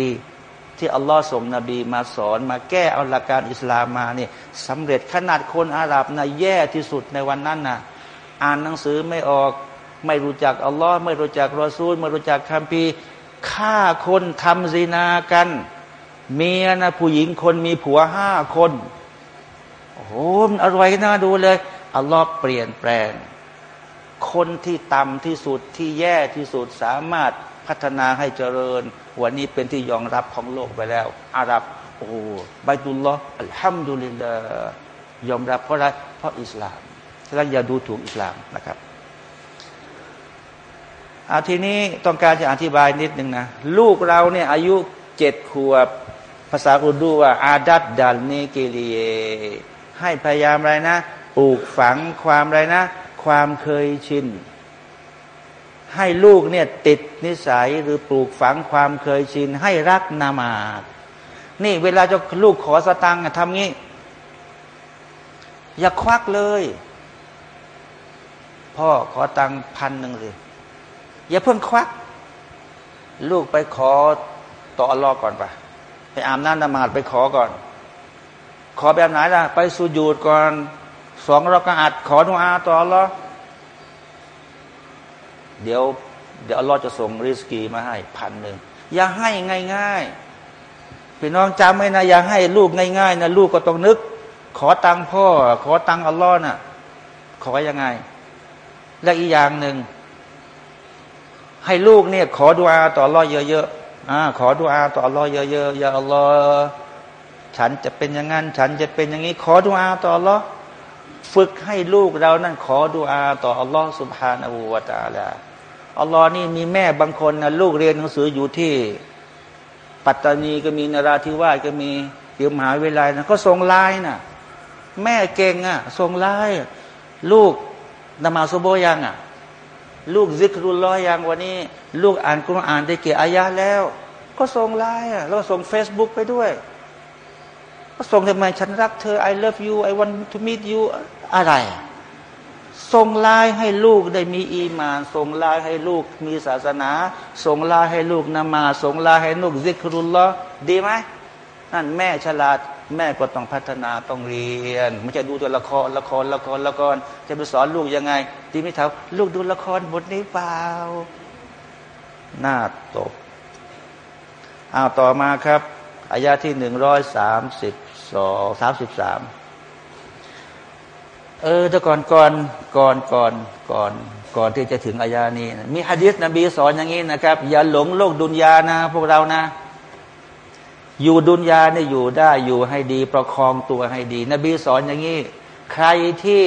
[SPEAKER 1] ที่อัลลอฮ์ส่งนบีมาสอน มาแก้เอาหลักการอิสลามมาเนี่ยสำเร็จขนาดคนอาหรับนะแย่ที่สุดในวันนั้นนะอ่านหนังสือไม่ออก ไม่รู้จักอัลลอฮ์ไม่รู้จักรอซูล ไม่รู้จักคัมภีร์ ฆ่าคนทำซีนากัน เมียนะผู้หญิงคนมีผัวห้าคนโอ้โหมันอร่อยน่าดูเลยอัลลอฮ์เปลี่ยนแปลง คนที่ต่ำที่สุดที่แย่ที่สุดสามารถพัฒนาให้เจริญ วันนี้เป็นที่ยอมรับของโลกไปแล้ว อาหรับโอ้บายตุลลอฮ์อัลฮัมดุลิลลาห์ยอมรับเพราะอะไรเพราะอิสลามฉะนั้นอย่าดูถูกอิสลามนะครับ เอาทีนี้ต้องการจะอธิบายนิดนึงนะลูกเราเนี่ยอายุเจ็ดขวบ ภาษาอุดูว่าอาดัดดัลเนเกลียให้พยายามอะไรนะปลูกฝังความอะไรนะ ความเคยชิน ให้ลูกเนี่ยติดนิสัยหรือปลูกฝังความเคยชิน ให้รักนามาดนี่เวลาจะลูกขอสตังค์ทำงี้ อย่าควักเลย พ่อขอตังค์พันหนึ่งสิ อย่าเพิ่งควัก ลูกไปขอต่ออัลลอฮ์ก่อนไปไปอาบน้ำนมาดไปขอก่อน ขอแบบไหนล่ะ ไปสุญูดก่อนสองเราก็อัดขอดุอาต่ออัลลอฮ์เดี๋ยว เดี๋ยวอัลลอฮ์จะส่งริสกีมาให้พันหนึ่งอย่าให้ง่ายๆพี่น้องจำไว้นะอย่าให้ลูกง่ายๆนะลูกก็ต้องนึก ขอตังพ่อ ขอตังอัลลอฮ์น่ะขอยังไง และอีกอย่างหนึ่ง ให้ลูกเนี่ยขอดุอาต่อรอเยอะๆอ่าขอดุอาต่อรอเยอะๆอย่าอัลลอฮ์ฉันจะเป็นอย่างนั้น ฉันจะเป็นอย่างนี้ ขอดุอาต่อรอฝึกให้ลูกเรานั่นขอดุอาต่ออัลลอฮ์สุบฮานาอูวาตาลาอัลลอฮ์นี่มีแม่บางคนนะลูกเรียนหนังสืออยู่ที่ ปัตตานีก็มีนราธิวาสก็มีเดี๋ยวมหาวิทยาลัยนะก็ส่งไลน์นะแม่เก่งอะ่ะส่งไลน์ลูกนมาซุโบยังอะ ลูกซิกรุลลอยยังวันนี้ ลูกอ่านกุรอานได้เกี่อายะแล้ว ก็ส่งไลน์อะแล้วส่งเฟซบุ๊กไปด้วย ก็ส่งทำไมฉันรักเธอ I love you I want to meet you อะไร ส่งไลน์ให้ลูกได้มีอีมาน ส่งไลน์ให้ลูกมีศาสนา ส่งไลน์ให้ลูกนมา ส่งไลน์ให้ลูกซิกรุลลอดีไหมนั่นแม่ฉลาด แม่ก็ต้องพัฒนาต้องเรียน ไม่ใช่ดูตัวละครละครละครละครจะไปสอนลูกยังไง ที่ไม่ทำลูกดูละครบทนี้เปล่าหน้าตกอ้าวต่อมาครับอายาที่หนึ่งร้อยสามสิบสองสามสิบสามเออแต่ก่อนก่อนก่อนก่อนก่อนก่อนที่จะถึงอายานี้ มีฮะดิษนบีสอนอย่างนี้นะครับ อย่าหลงโลกดุนยานะ พวกเรานะ อยู่ดุนยาเนี่ยอยู่ได้อยู่ให้ดี ประคองตัวให้ดี นบีสอนอย่างนี้ ใครที่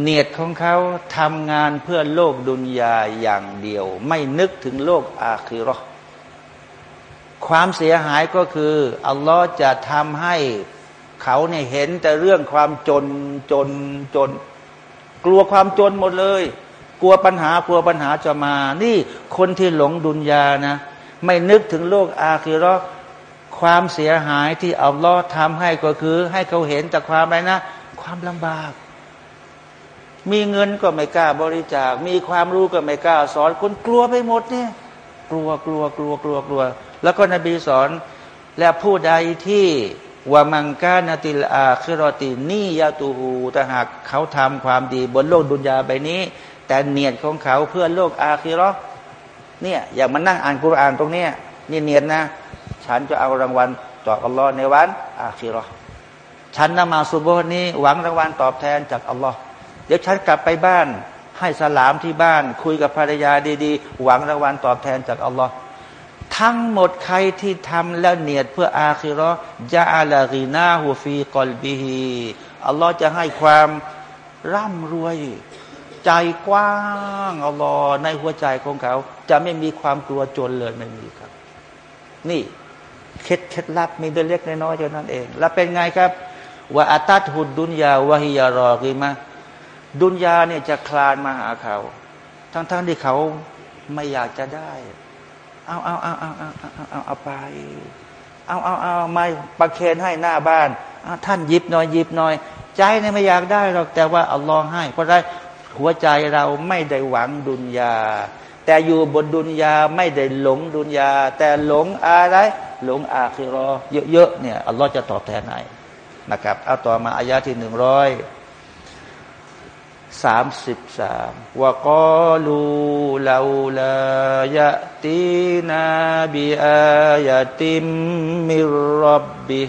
[SPEAKER 1] เนียดของเขาทำงานเพื่อโลกดุนยาอย่างเดียว ไม่นึกถึงโลกอาคิรอความเสียหายก็คือ อัลลอฮ์จะทำให้เขาเนี่ยเห็นแต่เรื่องความจนจนจน กลัวความจนหมดเลย กลัวปัญหากลัวปัญหาจะมา นี่คนที่หลงดุนยานะ ไม่นึกถึงโลกอาคิรอความเสียหายที่อัลลอฮ์ทำให้ก็คือ ให้เขาเห็นแต่ความอะไรนะ ความลำบาก มีเงินก็ไม่กล้าบริจาค มีความรู้ก็ไม่กล้าสอนคนกลัวไปหมดเนี่ยกลัวกลัวกลัวกลัวกลัว แล้วก็นบีสอน และผู้ใดที่ว่ามังกานาติลอาคิรอตินี่ยาตูหูถ้าหากเขาทำความดีบนโลกดุนยาใบนี้ แต่เนียดของเขาเพื่อโลกอาคิรอ เนี่ยอย่ามานั่งอ่านกุรานตรงเนี้ยนี่เนียดนะ ฉันจะเอารางวัลต่ออัลลอฮ์ในวันอาคิรอฉันนมาสุโบนี้หวังรางวัลตอบแทนจากอัลลอฮ์เดี๋ยวฉันกลับไปบ้าน ให้สลามที่บ้าน คุยกับภรรยาดีๆ หวังรางวัลตอบแทนจากอัลลอฮ์ทั้งหมดใครที่ทำแล้วเนียดเพื่ออาคิรอยะอัลกีนาหูฟีกอลบิฮีอัลลอฮ์จะให้ความร่ำรวย ใจกว้างอัลลอฮ์ในหัวใจของเขา จะไม่มีความกลัวจนเลยไม่มีครับ นี่เคล็ดเคล็ดลับมีเเล็กน้อยเท่านั้นเอง แล้วเป็นไงครับว่าอัตัดหุดดุนยาวะฮิยารอกีมาดุนยาเนี่ยจะคลานมาหาเขา ทั้งๆทที่เขาไม่อยากจะได้ เอาเอาเอาเอาเอาเอาเอาเอาไป เอาเอาเอาไม่ประเคนให้หน้าบ้าน ท่านยิบหน่อยยิบหน่อย ใจเนี่ยไม่อยากได้หรอกแต่ว่าอัลลอฮ์ให้ เพราะได้ หัวใจเราไม่ได้หวังดุนยา แต่อยู่บนดุนยาไม่ได้หลงดุนยา แต่หลงอะไร หลงอาคิรอเยอะๆเนี่ยอัลลอฮ์จะตอบแทนให้นะครับเอาต่อมาอายาที่หนึ่งร้อยสามสิบสามวกาลูลาลายะตีนาบิอายะติมมิรับบิอ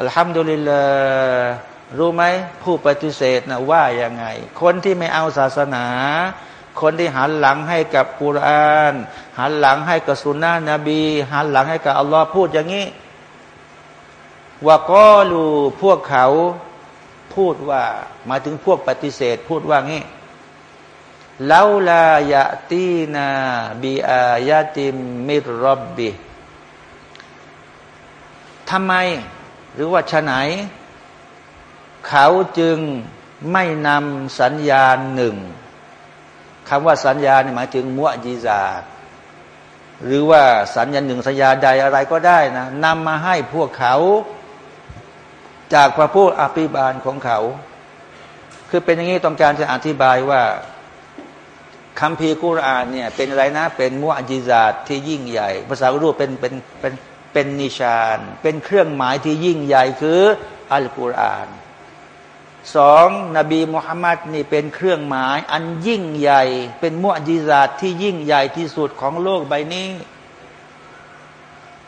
[SPEAKER 1] อัลฮัมดุลิลลารู้ไหมผู้ปฏิเสธนะว่ายังไง คนที่ไม่เอาศาสนา คนที่หันหลังให้กับกุรานหันหลังให้กับสุนนะนบี หันหลังให้กับอัลลอฮ์พูดอย่างนี้ว่าก็รู้พวกเขาพูดว่ามาถึงพวกปฏิเสธพูดว่างี้เลาลายะตีนาบีอายาติมิรรบบีทำไม หรือว่าชะไหน เขาจึงไม่นำสัญญาณหนึ่งคำว่าสัญญาณหมายถึงมุอจิซาหรือว่าสัญญาณหนึ่งสัญญาใดอะไรก็ได้นะนำมาให้พวกเขา จากพระพูดอภิบาลของเขา คือเป็นอย่างนี้ต้องการจะอธิบายว่าคำพีกุรอานเนี่ยเป็นอะไรนะ เป็นมุอจิซาที่ยิ่งใหญ่ ภาษาอูเป็นเป็นเป็น เป็นนิชาน เป็นเครื่องหมายที่ยิ่งใหญ่คืออัลกุรอานสองนบีมุฮัมมัดนี่เป็นเครื่องหมาย อันยิ่งใหญ่ เป็นมุอจิซาตที่ยิ่งใหญ่ที่สุดของโลกใบนี้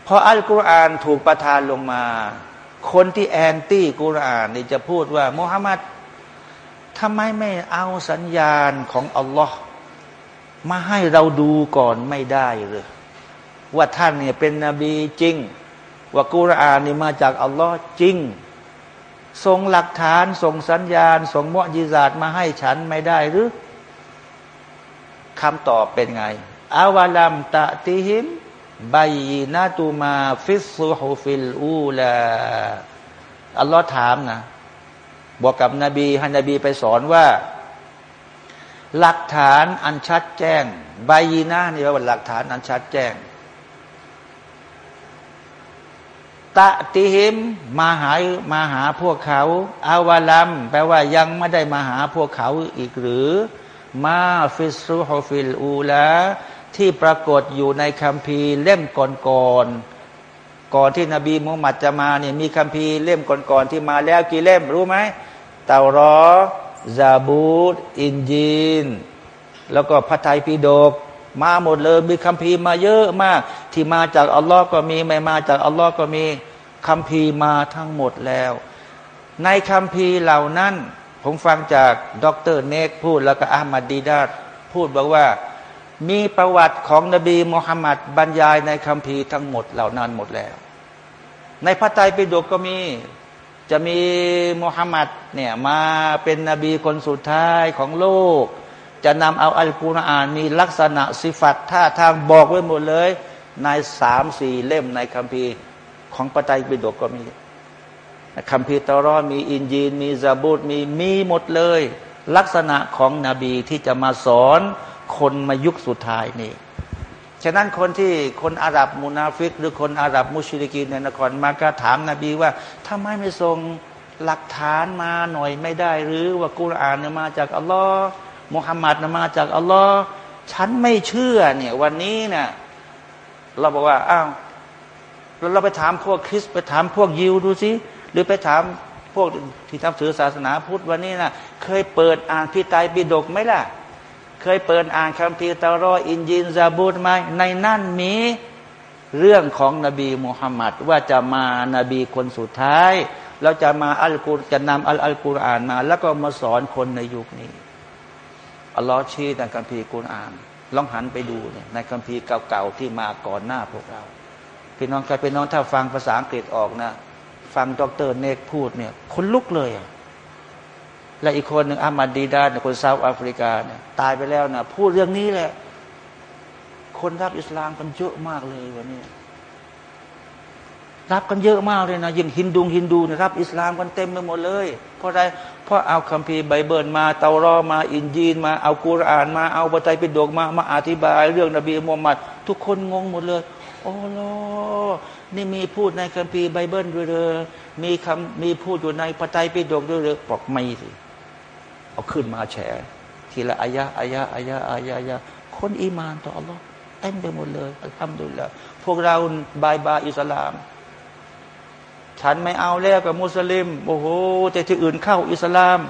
[SPEAKER 1] พออัลกุรอานถูกประทานลงมา คนที่แอนตี้กุรอานนี่จะพูดว่ามุฮัมมัดทำไมไม่เอาสัญญาณของอัลลอฮ์มาให้เราดูก่อนไม่ได้เลย ว่าท่านเนี่ยเป็นนบีจริง ว่ากุรอานนี่มาจากอัลลอฮ์จริงส่งหลักฐานส่งสัญญาณส่งมอจิซาตมาให้ฉันไม่ได้หรือคำตอบเป็นไงأولم تأتهم بينة ما في الصحف الأولى อัลลอฮ์ถามนะ บอกกับนบีให้นบีไปสอนว่า หลักฐานอันชัดแจ้งبينة นี่ว่าหลักฐานอันชัดแจ้ง تأتهم มาหามาหาพวกเขา أولم แปลว่ายังไม่ได้มาหาพวกเขาอีกหรือ ما في الصحف الأولى ที่ปรากฏอยู่ในคัมภีร์เล่มก่อนก่อนก่อนที่นบีมุฮัมมัดจะมาเนี่ยมีคัมภีร์เล่มก่อนก่อนที่มาแล้วกี่เล่มรู้ไหมเตารอตซาบูรอินญีล แล้วก็พระไตรปิฎก มาหมดเลยมีคัมภีร์มาเยอะมาก ที่มาจากอัลลอฮ์ก็มีไม่มาจากอัลลอฮ์ก็มีคัมภีร์มาทั้งหมดแล้ว ในคัมภีร์เหล่านั้น ผมฟังจากดรเนกพูดแล้วก็อามัดดีดาพูดบอกว่า มีประวัติของนบีมุฮัมมัดบรรยายในคัมภีร์ทั้งหมดเหล่านั้นหมดแล้ว ในพระไตรปิฎกก็มีจะมีมุฮัมมัดเนี่ยมาเป็นนบีคนสุดท้ายของโลก จะนำเอาอัลกุรอานมีลักษณะสิฟัตท่าทางบอกไว้หมดเลย ในสามสี่เล่มในคัมภีร์ของปไตยปิฎกก็มีคัมภีร์ตอรอมีอินจีน มีซาบูตมีมีหมดเลย ลักษณะของนบีที่จะมาสอนคนมายุคสุดท้ายนี่ฉะนั้นคนที่คนอาหรับมุนาฟิก หรือคนอาหรับมุชริกีในนครมาก็ถามนาบีว่าทำไมไม่ส่งหลักฐานมาหน่อยไม่ได้ หรือว่ากุรอานมาจากอัลลอฮ์ มุฮัมมัดมาจากอัลลอฮ์ฉันไม่เชื่อเนี่ย วันนี้เนี่ยเราบอกว่าอ้าวเราไปถามพวกคริสไปถามพวกยิวดูสิหรือไปถามพวกที่ทำถือศาสนาพุทธวันนี้นะเคยเปิดอ่านพิไตปิฎกไหมล่ะ เคยเปิดอ่านคัมภีร์ตารออินยินซาบูตไหมในนั่นมีเรื่องของนบีมุฮัมมัดว่าจะมานาบีคนสุดท้ายเราจะมาอัลกุรจะนำอัลอัลกุรอานมา แล้วก็มาสอนคนในยุคนี้ อัลลอฮ์ชี้ในคัมภีร์กุรอาน ลองหันไปดูเนี่ยในคัมภีร์เก่าๆที่มาก่อนหน้าพวกเราพี่น้องใครเป็นน้องถ้าฟังภาษาอังกฤษออกนะ ฟังดรเนกพูดเนี่ยคนลุกเลย และอีกคนหนึ่งอามาดีดาเนี่ยคนเซาท์แอฟริกาเนี่ยตายไปแล้วนะพูดเรื่องนี้แหละ คนรับอิสลามกันเยอะมากเลยวันนี้ รับกันเยอะมากเลยนะยิ่งฮินดูฮินดูนะครับ อิสลามกันเต็มไปหมดเลย เพราะอะไรเพราะเอาคัมภีร์ไบเบิลมาเตารอตมาอินญีลมาเอากุรอาน มาเอาพระไตรปิฎกมามาอธิบายเรื่องนบีมุฮัมมัดทุกคนงงหมดเลย โอ้โหนี่มีพูดในคัมภีร์ไบเบิลด้วยเลยมีคำมีพูดอยู่ในพระไตรปิฎกด้วยเลยบอกไม่สิเอาขึ้นมาแฉทีละอายะอายะอายะอายะอายะคนอีมานต่ออัลลอฮ์เต็มไปหมดเลยالحمد لله พวกเราบายบายอิสลาม ฉันไม่เอาแล้วกับมุสลิมโอ้โหแต่ที่อื่นเข้าอิสลาม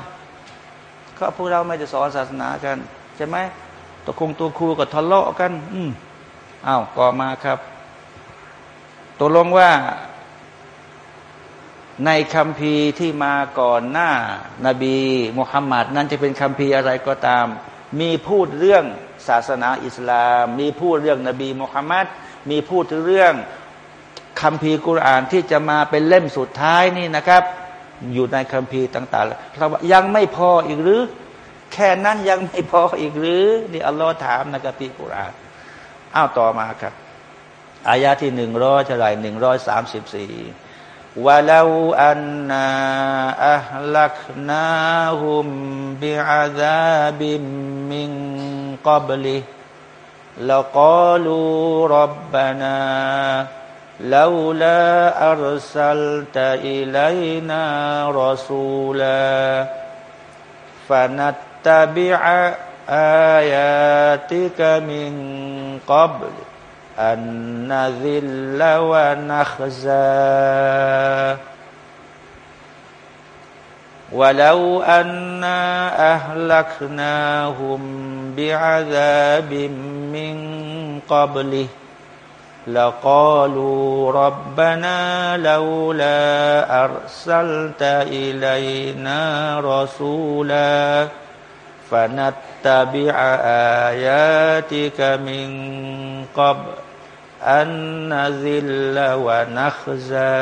[SPEAKER 1] ก็พวกเราไม่ได้สอนศาสนากัน ใช่ไหมตัวคงตัวครูก็ทะเลาะกัน อืมอ้าวก่อมาครับตกลงว่าในคำพีที่มาก่อนหน้านาบีมุฮัมมัดนั้นจะเป็นคำพีอะไรก็ตาม มีพูดเรื่องศาสนาอิสลาม มีพูดเรื่องนบีมุฮัมมัดมีพูดเรื่อง คำพีกุรานที่จะมาเป็นเล่มสุดท้ายนี่นะครับ อยู่ในคำพีต่างๆแเรายังไม่พออีกหรือ แค่นั้นยังไม่พออีกหรือนี่อัลลอฮ์ถามในคัมพี่กุรานอ้าวต่อมาครับอายาที่หนึ่งร้อยเท่าไรหนึ่งร้อยสามสิบสี่ว่าแล้วอันนาอัลักนาฮุมบิอาซาบิมิงกับลิลกาลูรับบานา لولا أرسلت إلينا رسولا فنتبع آياتك من قبل أن نذل ونخزى. ولو أنا أهلكناهم بعذاب من قبله لقالوا ربنا لولا أرسلت إلينا رسولا فنتبع آياتك من قبل อันนาซิลลาวะนักซา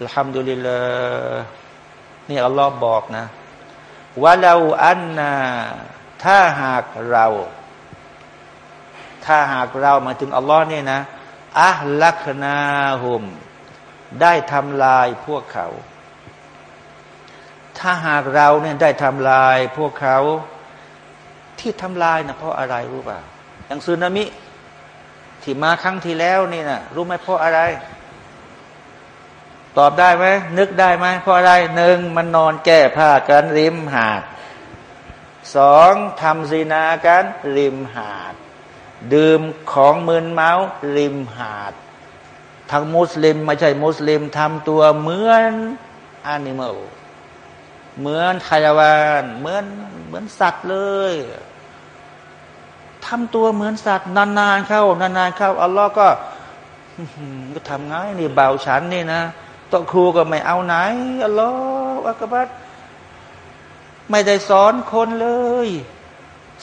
[SPEAKER 1] อัลฮัมดุลิลลาห์นี่อัลลอฮ์บอกนะว่าเราอันนาถ้าหากเรา ถ้าหากเรามาถึงอัลลอฮ์นี่ยนะอัลลักนาหุม ได้ทำลายพวกเขา ถ้าหากเราเนี่ยได้ทำลายพวกเขาที่ทำลายนะเพราะอะไรรู้ป่าอย่างซึนามิ ที่มาครั้งที่แล้วนี่นะรู้ไหมเพราะอะไร ตอบได้ไหมนึกได้ไหมเพราะอะไรหนึ่งมันนอนแก้ผ้ากันริมหาดสองทำซีนากันริมหาด ดื่มของมึนเมาริมหาด ทั้งมุสลิมไม่ใช่มุสลิมทำตัวเหมือนอนิเมลเหมือนทายาวานเหมือนเหมือนสัตว์เลยทำตัวเหมือนสัตว์นานๆเข้านานๆเข้าอัลลอฮ์ก็ก็ทำง่ายนี่เบาฉันนี่นะโตครูก็ไม่เอาไหนอัลลอฮ์อักบัดไม่ได้สอนคนเลย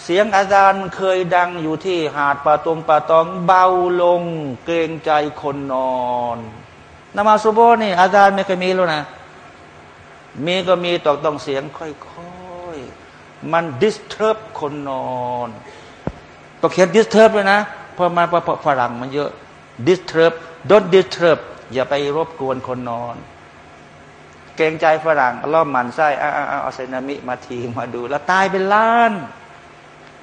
[SPEAKER 1] เสียงอาจารย์เคยดังอยู่ที่หาดป่าตงป่าตองเบาลง เกรงใจคนนอนนมาสุโบนี่ อาจารย์ไม่เคยมีแล้วนะ มีก็มีตอกต้องเสียงค่อยๆ มันดิสเทิร์บคนนอนต้องเขียนดิสเทิร์บเลยนะเพราะมาเพราะฝรั่งมันเยอะดิสเทิร์บดดดิสเทิร์บอย่าไปรบกวนคนนอน เกรงใจฝรั่งล่อมมันไส้เอาเอาเอาเซนามิมาทีมาดู แล้วตายเป็นล้าน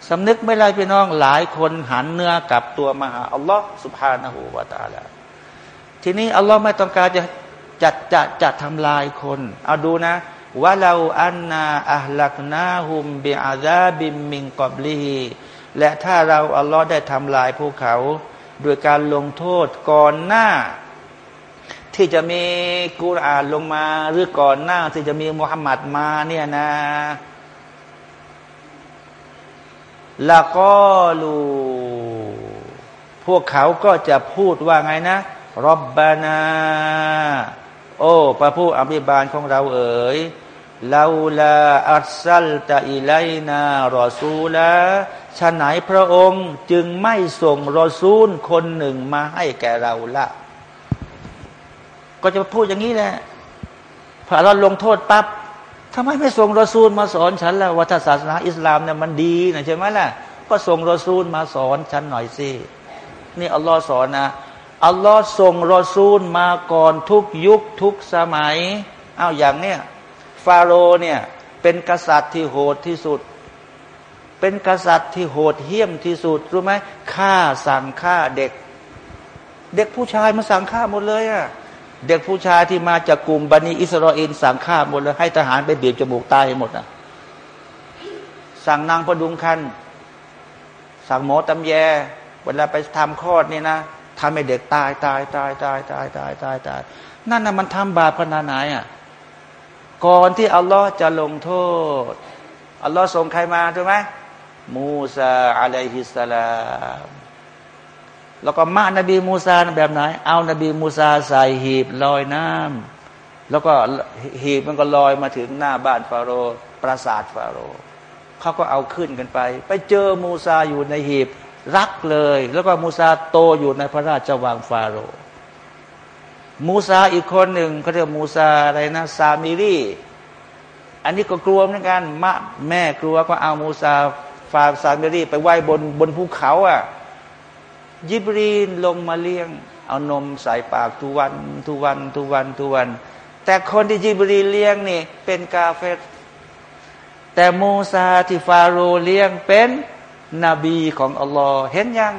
[SPEAKER 1] สำนึกไม่ไรพี่น้องหลายคนหันเนื้อกลับตัวมาหาอัลลอฮ์สุบฮานะฮูวาตาลาทีนี้อัลลอฮ์ไม่ต้องการจะจัดจะจะทำลายคนเอาดูนะว่าเราอันนาอัลลักนาฮุมบิอาซาบิมมิงกอบลีและถ้าเราอัลลอฮ์ได้ทำลายภูเขาโดยการลงโทษก่อนหน้า ที่จะมีกุรอานลงมาหรือก่อนหน้าที่จะมีมุฮัมมัดมาเนี่ยนะ ละก็ลูพวกเขาก็จะพูดว่าไงนะรบบานา โอ้ พระผู้อภิบาลของเราเอ๋ยลาลาอัสซัลตะอิไลนารอซูละฉะไหนพระองค์จึงไม่ส่งรอซูลคนหนึ่งมาให้แก่เราละก็จะพูดอย่างนี้แหละพอเราลงโทษปับ๊บ ทำไมไม่ส่งรอซูลมาสอนฉันล่ะวัฒศาสนาอิสลามเนี่ยมันดีนะใช่ไหมล่ะ ก็ส่งรอซูลมาสอนฉันหน่อยสินี่อัลลอฮ์สอนนะอัลลอฮ์ส่งรอซูลมาก่อนทุกยุคทุกสมัยเอาอย่างเนี้ยฟาโรเนี่ยเป็นกษัตริย์ที่โหดที่สุด เป็นกษัตริย์ที่โหดเหี้ยมที่สุดรู้ไหมฆ่าสั่งฆ่าเด็ก เด็กผู้ชายมาสั่งฆ่าหมดเลยอะ่ะ เด็กผู้ชายที่มาจากกลุ่มบันิอิสราเอลสั่งฆ่าหมดเลยให้ทหารไปบีบจมูกตายหมดนะสั่งนางพดุงคันสั่งหมอตำแย เวลาไปทำคลอดนี่นะทำให้เด็กตายตายตายตายตายตายตายตายนั่นน่ะมันทำบาปขนาดไหนอะก่อนที่อัลลอฮ์จะลงโทษอัลลอฮ์ส่งใครมาถูกไหมมูซาอะลัยฮิสสลาม แล้วก็มานบีมูซาแบบไหน เอานบีมูซาใส่หีบลอยน้ำแล้วก็หีบมันก็ลอยมาถึงหน้าบ้านฟาโรห์ปราสาทฟาโรห์เขาก็เอาขึ้นกันไป ไปเจอมูซาอยู่ในหีบรักเลย แล้วก็มูซาโตอยู่ในพระราชวังฟาโรห์มูซาอีกคนหนึ่งเขาเรียกมูซาอะไรนะซามิรีอันนี้ก็กลัวเหมือนกันมะแม่กลัวก็เอามูซาฟาซามิรีไปไหว้บนบนภูเขาอะ ยิบรีนลงมาเลี้ยง เอานมใส่ปากทุวันทุวันทุวันทุวัน แต่คนที่ยิบรีเลี้ยงนี่ เป็นกาเฟตแต่มูซาที่ฟาโรเลี้ยงเป็นนบีของอัลลอฮ์เห็นยัง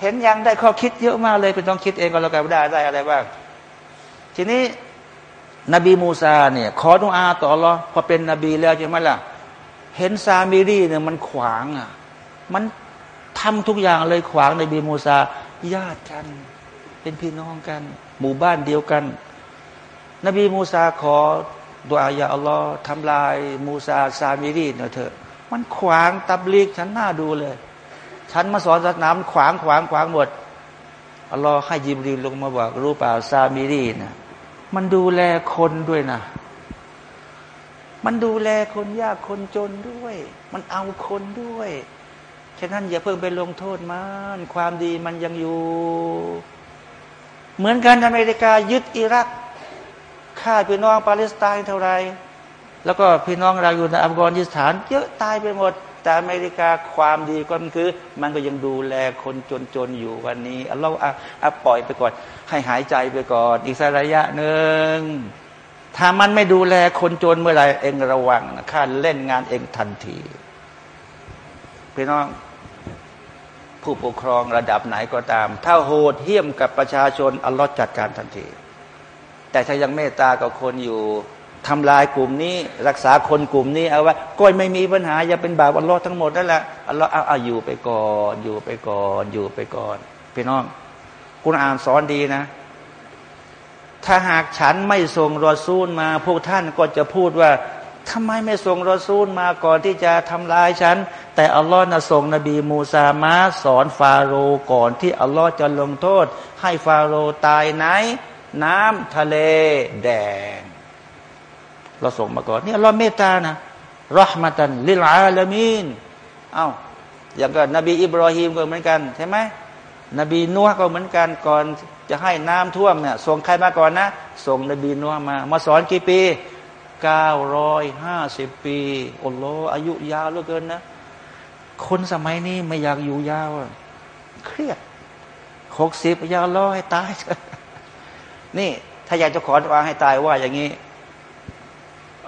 [SPEAKER 1] เห็นยังได้ข้อคิดเยอะมากเลยเป็นต้องคิดเองก็แล้วกันได้ได้อะไรบ้างทีนี้นบีมูซาเนี่ย ขอดุอาต่ออัลลอฮ์พอเป็นนบีแล้วใช่ไหมล่ะ เห็นซามิรีเนี่ยมันขวางอะ มัน ทำทุกอย่างเลยขวางในบีมูซาญาติกัน เป็นพี่น้องกัน หมู่บ้านเดียวกัน นบีมูซาขอดุอายาอัลลอฮ์ทำลายมูซาซามิรีนะเถอะ มันขวางตับลีกฉันน่าดูเลย ฉันมาสอนศาสนาขวางขวางขวางหมดอัลลอฮ์ให้ยิบรีลงมาบอกรู้เปล่าซามิรีนะมันดูแลคนด้วยนะ มันดูแลคนยากคนจนด้วย มันเอาคนด้วย ฉะนั้นอย่าเพิ่งไปลงโทษมันความดีมันยังอยู่ เหมือนกันอเมริกายึดอิรักฆ่าพี่น้องปาเลสไตน์เท่าไรแล้วก็พี่น้องเราอยู่ในอัฟกานิสถาน เยอะตายไปหมด แต่อเมริกาความดีก็คือ มันก็ยังดูแลคนจนๆอยู่วันนี้เราเอาปล่อยไปก่อน ให้หายใจไปก่อน อีกสักระยะหนึ่งถ้ามันไม่ดูแลคนจนเมื่อไรเองระวังนะข้าเล่นงานเองทันที พี่น้องผู้ปกครองระดับไหนก็ตาม ถ้าโหดเหี้ยมกับประชาชนอัลลอฮ์จัดการทันที แต่ถ้ายังเมตตากับคนอยู่ทำลายกลุ่มนี้รักษาคนกลุ่มนี้เอาไว้ก็ไม่มีปัญหาอย่าเป็นบาปอัลลอฮ์ทั้งหมดนั่นแหละอัลลอฮ์เอาเอาอยู่ไปก่อนอยู่ไปก่อนอยู่ไปก่อนพี่น้องคุณอ่านสอนดีนะ ถ้าหากฉันไม่ส่งรอซูลมา พวกท่านก็จะพูดว่า ทำไมไม่ส่งรอซูลมาก่อนที่จะทำลายฉัน แต่อัลลอฮ์นะส่งนบีมูซามาสอนฟาโรห์ก่อนที่อัลลอฮ์จะลงโทษ ให้ฟาโรห์ตายไหนน้ำทะเลแดง เราส่งมาก่อนนี่อัลลอฮ์เมตตานะรหมตันลิลอาลามีนเอา้าอย่างกับนบีอิบรอฮีมก็เหมือนกันใช่ไหมนบีนัวก็เหมือนกันก่อนจะให้น้ำท่วมเนี่ยส่งใครมาก่อนนะ ส่งนบีนัวมา มาสอนกี่ปี เก้าร้อยห้าสิบปีอัลลอฮ์อายุยาวเหลือเกินนะ คนสมัยนี้ไม่อยากอยู่ยาวเครียดหกสิบยาวร้อยตาย นี่ ถ้าอยากจะขอวางให้ตายว่าอย่างนี้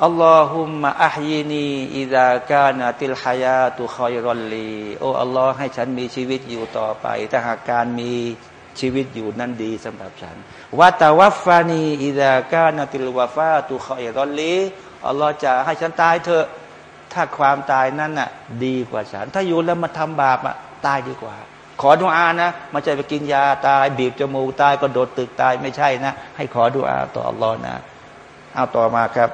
[SPEAKER 1] อัลลอฮุมะอัฮยีนีอิดากานาติลฮายาตุคอยรอลลีโอ้อัลลอฮ์ให้ฉันมีชีวิตอยู่ต่อไปถ้าหากการมี ชีวิตอยู่นั้นดีสำหรับฉันวาตาวัฟานีอิดากานาติลวาฟาตุคอยรอลลีอัลลอฮ์จะให้ฉันตายเถอะ ถ้าความตายนั้นน่ะ ดีกว่าฉัน ถ้าอยู่แล้วมาทำบาปอะตายดีกว่า ขอดุอานะมาใจไปกินยาตาย บีบจมูกตายก็โดดตึกตายไม่ใช่นะ ให้ขอดุอาต่ออัลลอฮ์นะ เอาต่อมาครับ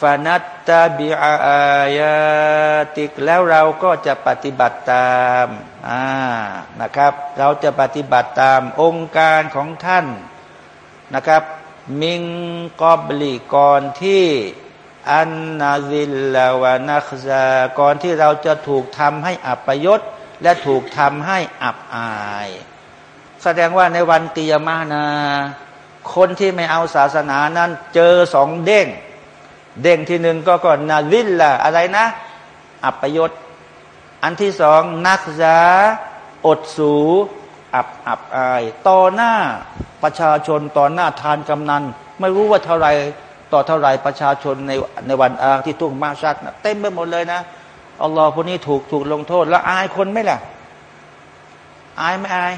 [SPEAKER 1] ฟานัตตาบิอายาติกแล้วเราก็จะปฏิบัติตามอ่านะครับ เราจะปฏิบัติตามองค์การของท่านนะครับ มิงกอบลีก่อนที่อันนาซิลลาวานักซาก่อนที่เราจะถูกทำให้อับยศและถูกทำให้อับอาย แสดงว่าในวันกิยามานา คนที่ไม่เอาศาสนานั้น เจอสองเด้ง เด้งที่หนึ่งก็ก่อนนาวิลละอะไรนะ อับประยศอันที่สองนักซาอดสูอับอับอายต่อหน้าประชาชนต่อหน้าทานกำนัน ไม่รู้ว่าเท่าไรต่อเท่าไรประชาชนในในวันอาที่ทุ่งมาชัดนะเต็มไปหมดเลยนะอัลลอฮ์พวกนี้ถูกถูกลงโทษ แล้วอายคนไหมล่ะ อายไม่อาย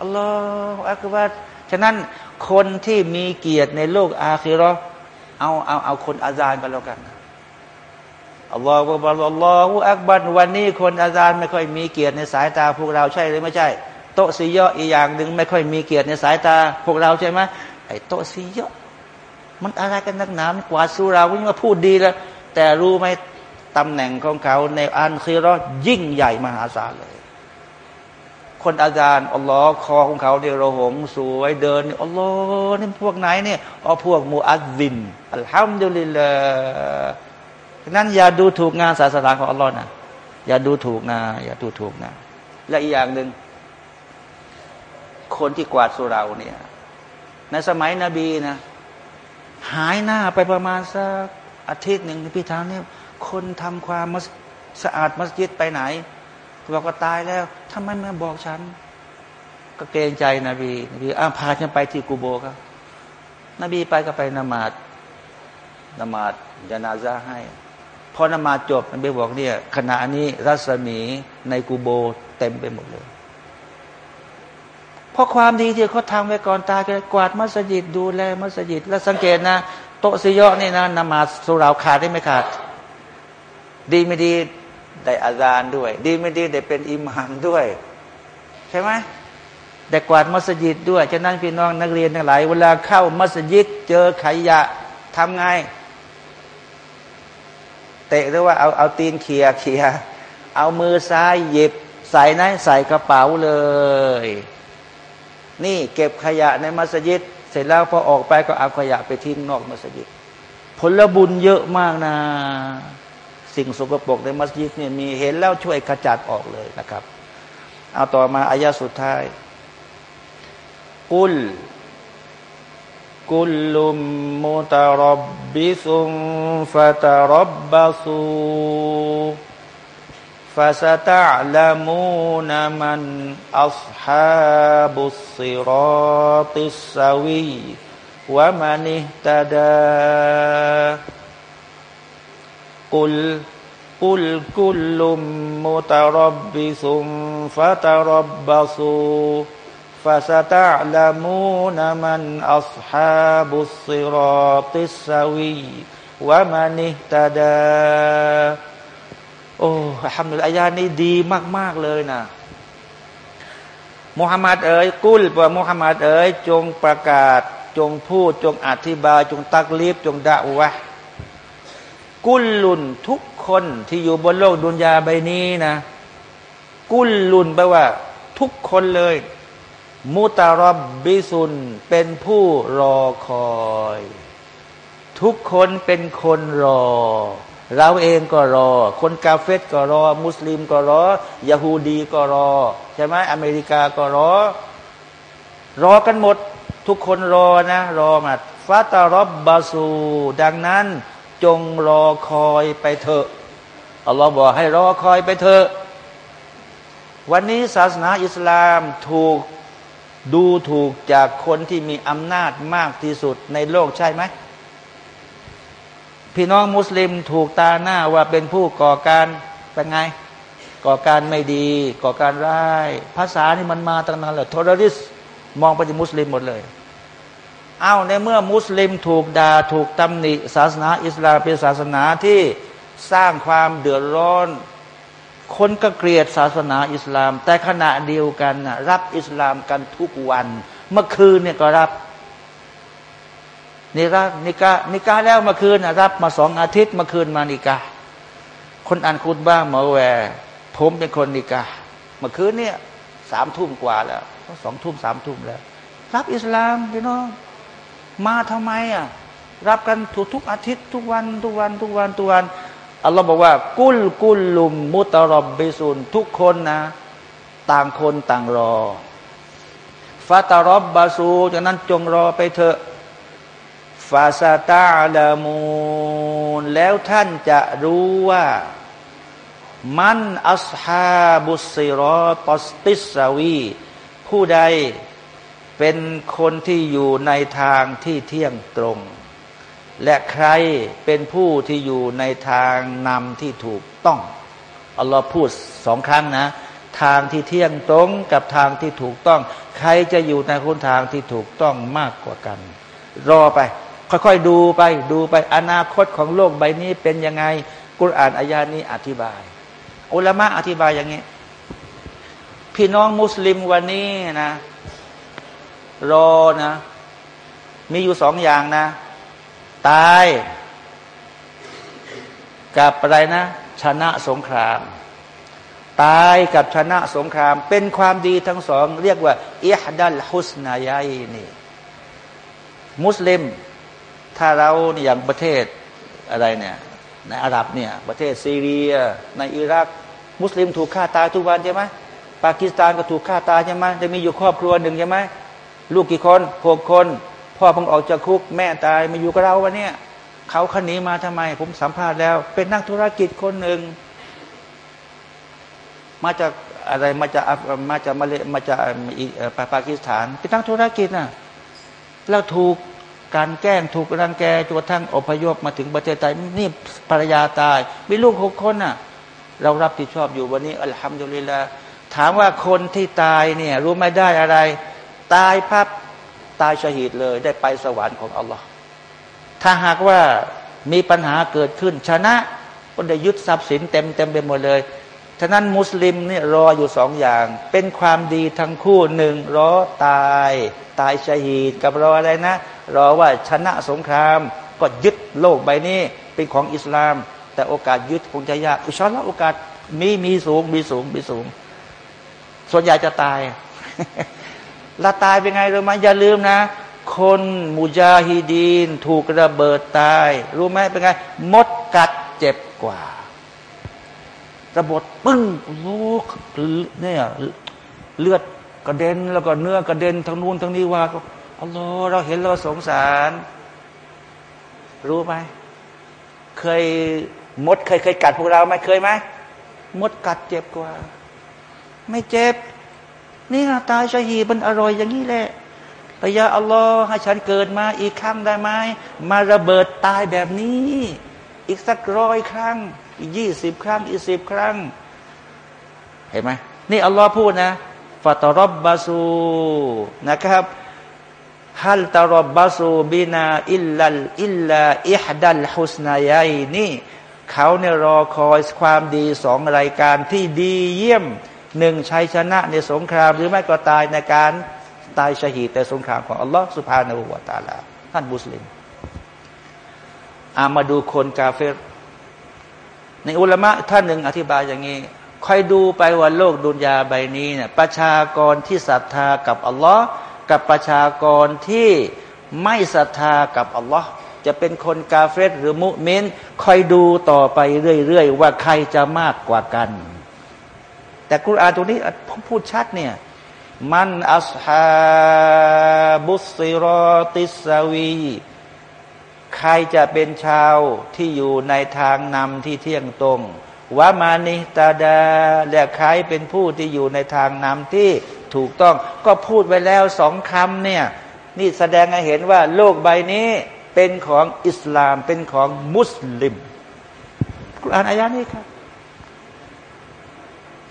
[SPEAKER 1] อัลลอฮ์อักบัดฉะนั้นคนที่มีเกียรติในโลกอาคิรอ เอาเอาเอาคนอาจารย์กันแล้วกันอัลลอฮฺบอัลลอฮฺอักบัรวันนี้คนอาจารย์ไม่ค่อยมีเกียรติในสายตาพวกเราใช่หรือไม่ใช่ โตซียออีกอย่างหนึ่งไม่ค่อยมีเกียรติในสายตาพวกเราใช่ไหมไอ้โตซียอมันอะไรกันนักหนามกว่าสุราวิ่งมาพูดดีแล้ว แต่รู้ไหมตำแหน่งของเขาในอันคีรอยิ่งใหญ่มหาศาลเลย คนอาจารย์อัลลอฮ์คอของเขาเนี่ยเราหงสวยเดินอัลลอฮ์นี่พวกไหนเนี่ยอ๋อพวกมูอัลซินอัลฮัมดุลิลลาห์นั้นอย่าดูถูกงานศาสนาของอัลลอฮ์นะอย่าดูถูกนะอย่าดูถูกนะและอีกอย่างหนึ่งคนที่กวาดสุราเนี่ยในสมัยนบีนะหายหน้าไปประมาณสักอาทิตย์หนึ่งพี่ทาเนี่ยคนทำความสะอาดมัสยิดไปไหน บอกว่าตายแล้วทำไมไม่บอกฉัน ก็เกรงใจนบีนบีอ้าพาฉันไปที่กูโบครับ นบีไปก็ไปนมาดนมาดยานาซาให้พอนมาดจบนบีบอกเนี่ยขณะนี้รัศมีในกูโบเต็มไปหมดเลยเพราะความดีที่เขาทำไว้ก่อนตายก็กวาดมัสยิดดูแลมัสยิด แล้วสังเกตนะ โตซิยอนี่นะนมาสุราขาดได้ไหมขาด ดีไม่ดี ได้อาจารย์ด้วย ดีไม่ดีได้เป็นอิหมามด้วย ใช่ไหมได้กวาดมัสยิดด้วยฉะนั้นพี่น้องนักเรียนทั้งหลายเวลาเข้ามัสยิดเจอขยะทำไงเตะหรือว่าเอาเอาตีนเคียเคียเอามือซ้ายหยิบใส่นะใส่กระเป๋าเลย นี่เก็บขยะในมัสยิด เสร็จแล้วพอออกไปก็เอาขยะไปทิ้งนอกมัสยิด ผลบุญเยอะมากนะ สิ่งสกปรกในมัสยิดเนี่ยมีเห็นแล้วช่วยขจัดออกเลยนะครับ เอาต่อมาอายาสุดท้าย กุลกุลลุมมุตารบบิสุมฟะตารบบาสูฟาสตะลามูนมันอัศฮาบุสิรอติสวีวะมันิตาดา กุลกุลกุลุมมุตารบิสุมฟะตารบบาสูฟาสตะลามูนมันอัศฮาบุสิรอติสวีวะมานิตาดาโอ้ทำในอายานี้ดีมาก ๆ เลยนะมุฮัมมัดเอ๋ยกุลว่ามุฮัมมัดเอ๋ยจงประกาศ จงพูดจงอธิบาย จงตักลีบจงด่าวะ กุลลุนทุกคนที่อยู่บนโลกดุนยาใบนี้นะ กุลลุนแปลว่า ทุกคนเลย มุตารบบิสุนเป็นผู้รอคอย ทุกคนเป็นคนรอ เราเองก็รอ คนกาเฟตก็รอ มุสลิมก็รอยาฮูดีก็รอ ใช่ไหมอเมริกาก็รอ รอกันหมด ทุกคนรอนะ รอมาฟาตารบบาสูดังนั้น จงรอคอยไปเถอะอัลลอฮ์บอกให้รอคอยไปเถอะ วันนี้ศาสนาอิสลามถูกดูถูกจากคนที่มีอำนาจมากที่สุดในโลกใช่ไหม พี่น้องมุสลิมถูกตาหน้าว่าเป็นผู้ก่อการเป็นไง ก่อการไม่ดี ก่อการร้าย ภาษานี่มันมาตั้งนานแล้วทอร์ริสมองไปที่มุสลิมหมดเลย เอาในเมื่อมุสลิมถูกดา่าถูกตำหนิ ศาสนา อิสลามเป็นศาสนาที่สร้างความเดือดร้อน คนก็เกลียดศาสนาอิสลาม แต่ขณะเดียวกันนะรับอิสลามกันทุกวัน เมื่อคืนเนี่ยก็รับนี่รับนิกานิกาแล้วเมื่อคืนนะรับมาสองอาทิตย์เมื่อคืนมานิกา คนอ่านคุณบ้างหมอแวร์ผมเป็นคนนิกาเมื่อคืนเนี่ยสามทุ่มกว่าแล้วสองทุ่มสามทุ่มแล้ว รับอิสลามพี่น้อง มาทำไมอะรับกันทุกทุกอาทิตย์ทุกวันทุกวันทุกวันทุกวันอัลลอฮ์บอกว่า กุลกุลลุมมุตรอบบิสุนทุกคนนะ ต่างคนต่างรอฟาตารบบาสูจากนั้นจงรอไปเถอะฟาซาตาลามูนแล้วท่านจะรู้ว่า มันอัสฮาบุสิรอตสติสวีผู้ใด เป็นคนที่อยู่ในทางที่เที่ยงตรง และใครเป็นผู้ที่อยู่ในทางนำที่ถูกต้องอัลลอฮ์พูดสองครั้งนะ ทางที่เที่ยงตรงกับทางที่ถูกต้อง ใครจะอยู่ในคนทางที่ถูกต้องมากกว่ากัน รอไป ค่อยๆดูไปดูไปอนาคตของโลกใบนี้เป็นยังไงกุรอานอายานี้อธิบายอุลามะอธิบายอย่างนี้ พี่น้องมุสลิมวันนี้นะ รอนะ มีอยู่สองอย่างนะ ตาย กับอะไรนะ ชนะสงคราม ตายกับชนะสงคราม เป็นความดีทั้งสอง เรียกว่าอิฮดัลฮุสนายายนี่ มุสลิม ถ้าเราอย่างประเทศอะไรเนี่ยในอาหรับเนี่ย ประเทศซีเรีย ในอิรัก มุสลิมถูกฆ่าตายทุกวันใช่ไหมปากีสถานก็ถูกฆ่าตายใช่ไหมจะมีอยู่ครอบครัวหนึ่งใช่ไหม ลูกกี่คนหกคน พ่อเพิ่งออกจากคุก แม่ตายมาอยู่กับเราวันนี้เขาขนีมาทำไม ผมสัมภาษณ์แล้ว เป็นนักธุรกิจคนหนึ่งมาจากอะไรมาจากมาจากมาเลมาจากปากีสถานเป็นนักธุรกิจน่ะแล้วถูกการแกล้งถูกรังแกจนกระทั่งอพยพมาถึงประเทศไทยนี่ภรรยาตาย มีลูกหกคนน่ะ เรารับผิดชอบอยู่วันนี้อัลฮัมดุลิลละถามว่าคนที่ตายเนี่ย รู้ไม่ได้อะไร ตายพับตายชหีดเลยได้ไปสวรรค์ของอัลลอฮ์ถ้าหากว่ามีปัญหาเกิดขึ้น ชนะก็ได้ยึดทรัพย์สินเต็มเต็มไปหมดเลยฉะนั้นมุสลิมเนี่ยรออยู่สองอย่าง เป็นความดีทั้งคู่หนึ่งรอตาย ตายชหีดกับรออะไรนะ รอว่าชนะสงคราม ก็ยึดโลกใบนี้เป็นของอิสลาม แต่โอกาสยึดคงจะยากอุชาละโอกาสมีมีสูงมีสูงมีสูง ส่วนใหญ่จะตาย ละตายเป็นไงรู้ไหมอย่าลืมนะ คนมุจาฮิดีน ถูกระเบิดตาย รู้ไหมเป็นไง มดกัดเจ็บกว่า ระบดปึ้งลูกเนี่ยเลือดกระเด็นแล้วก็เนื้อกระเด็นทั้งนู้นทั้งนี้ว่าก็อัลลอฮ์เราเห็นเราสงสาร รู้ไหมเคยมดเคยเคยกัดพวกเราไหมเคยไหมมดกัดเจ็บกว่า ไม่เจ็บ นี่นะตายชหีมันอร่อยอย่างนี้แหละแต่ยาอัลลอฮ์ให้ฉันเกิดมาอีกครั้งได้ไหมมาระเบิดตายแบบนี้ อีกสักร้อยครั้ง อีกยี่สิบครั้ง อีกสิบครั้ง เห็นไหมนี่อัลลอฮ์พูดนะฟาตรบบาซูนะครับฮัลตารบบาซูบินาอิลลัลอิลลาอิฮดัลฮุสนายยนี่เขาเนี่ยรอคอยความดีสองรายการที่ดีเยี่ยม หนึ่งชัยชนะในสงครามหรือไม่ก็ตายในการตายชหีดแต่สงครามของอัลลอฮ์สุภาณหูวาตาลาท่านมุสลิมอามาดูคนกาเฟรในอุลามะท่านหนึ่งอธิบายอย่างนี้คอยดูไปว่าโลกดุนยาใบนี้เนี่ยประชากรที่ศรัทธากับอัลลอฮ์กับประชากรที่ไม่ศรัทธากับอัลลอฮ์จะเป็นคนกาเฟรหรือมุเมนคอยดูต่อไปเรื่อยๆว่าใครจะมากกว่ากัน แต่กุรอานตรงนี้พูดชัดเนี่ยมันอัสฮาบุสิรอติสวี ใครจะเป็นชาวที่อยู่ในทางนำที่เที่ยงตรงวามานิตาดา และใครเป็นผู้ที่อยู่ในทางนำที่ถูกต้อง ก็พูดไว้แล้วสองคำเนี่ย นี่แสดงให้เห็นว่าโลกใบนี้เป็นของอิสลามเป็นของมุสลิมกุรอานอายานี้ครับ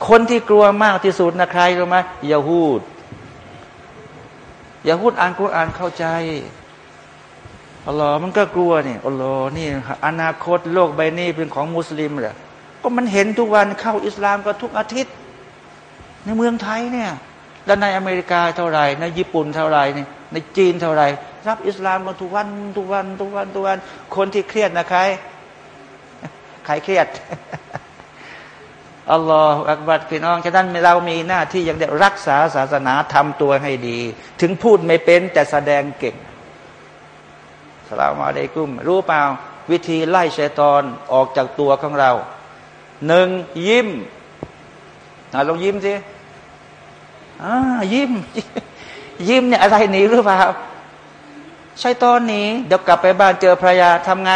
[SPEAKER 1] คนที่กลัวมากที่สุดนะใครรู้ไหมยาฮูดยาฮูดอ่านกุรอานเข้าใจอัลลอฮ์มันก็กลัวนี่อัลลอฮ์นี่ อนาคตโลกใบนี้เป็นของมุสลิมเหรอก็มันเห็นทุกวันเข้าอิสลามก็ทุกอาทิตย์ ในเมืองไทยเนี่ยแล้วในอเมริกาเท่าไหร่ในญี่ปุ่นเท่าไหร่ในจีนเท่าไหร่ รับอิสลามกันทุกวันทุกวันทุกวันทุกวัน คนที่เครียดนะใครใครเครียด อัลลอฮฺอักบัดพี่น้องฉะนั้นเรามีหน้าที่อย่างเดียวรักษาศาสนาทำตัวให้ดี ถึงพูดไม่เป็นแต่แสดงเก่งสลามอะลัยกุม รู้เปล่า วิธีไล่ชัยตอนออกจากตัวของเราหนึ่งยิ้มลองยิ้มสิอ่ายิ้ม ยิ้มเนี่ยอะไรหนีหรือเปล่าชัยตอนหนีเดี๋ยวกลับไปบ้านเจอภรรยาทำไง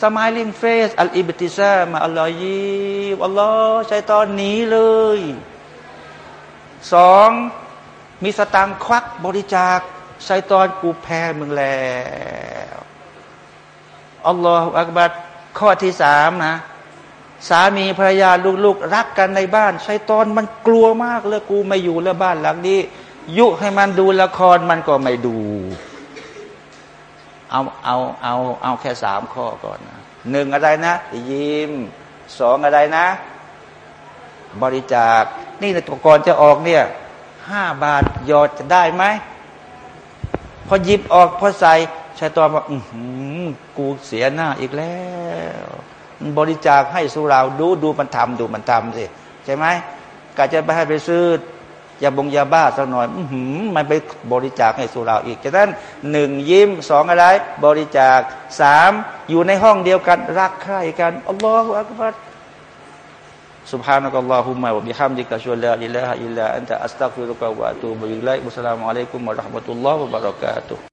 [SPEAKER 1] smiling face อัลอิบติซามาอัลลอฮ์ยิ้มอัลลอฮ์ชัยตอนหนีเลยสองมีสตางค์ควักบริจาคชัยตอนกูแพ้มึงแล้วอัลลอฮฺอักบัดข้อที่สามนะ สามีภรรยาลูกๆ รักกันในบ้านชัยตอนมันกลัวมากเลยกูไม่อยู่แล้วบ้านหลังนี้ ยุให้มันดูละครมันก็ไม่ดู เอาเอาเอาเอาแค่สามข้อก่อนนะหนึ่งอะไรนะ ยิ้มสองอะไรนะ บริจาค นี่ในตัวก่อนจะออกเนี่ยห้าบาทยอดจะได้ไหมพอหยิบออกพอใส่ชายตอนว่าอืกูเสียหน้าอีกแล้ว บริจาคให้สุราดูดูมันทำดูมันทำสิ ใช่ไหมกาจะไปให้ไปซื้อ ยาบงยาบ้าสักหน่อยอืมันไปบริจาคให้สุราอีกจากนั้นหนึ่งยิ้มสองอะไร บริจาคสามอยู่ในห้องเดียวกัน รักใคร่กันอัลลอฮฺอักบัร سبحانك اللهم وبحمدك أشهد أن لا إله إلا أنت أستغفرك وأتوب إليك والسلام عليكم ورحمة الله وبركاته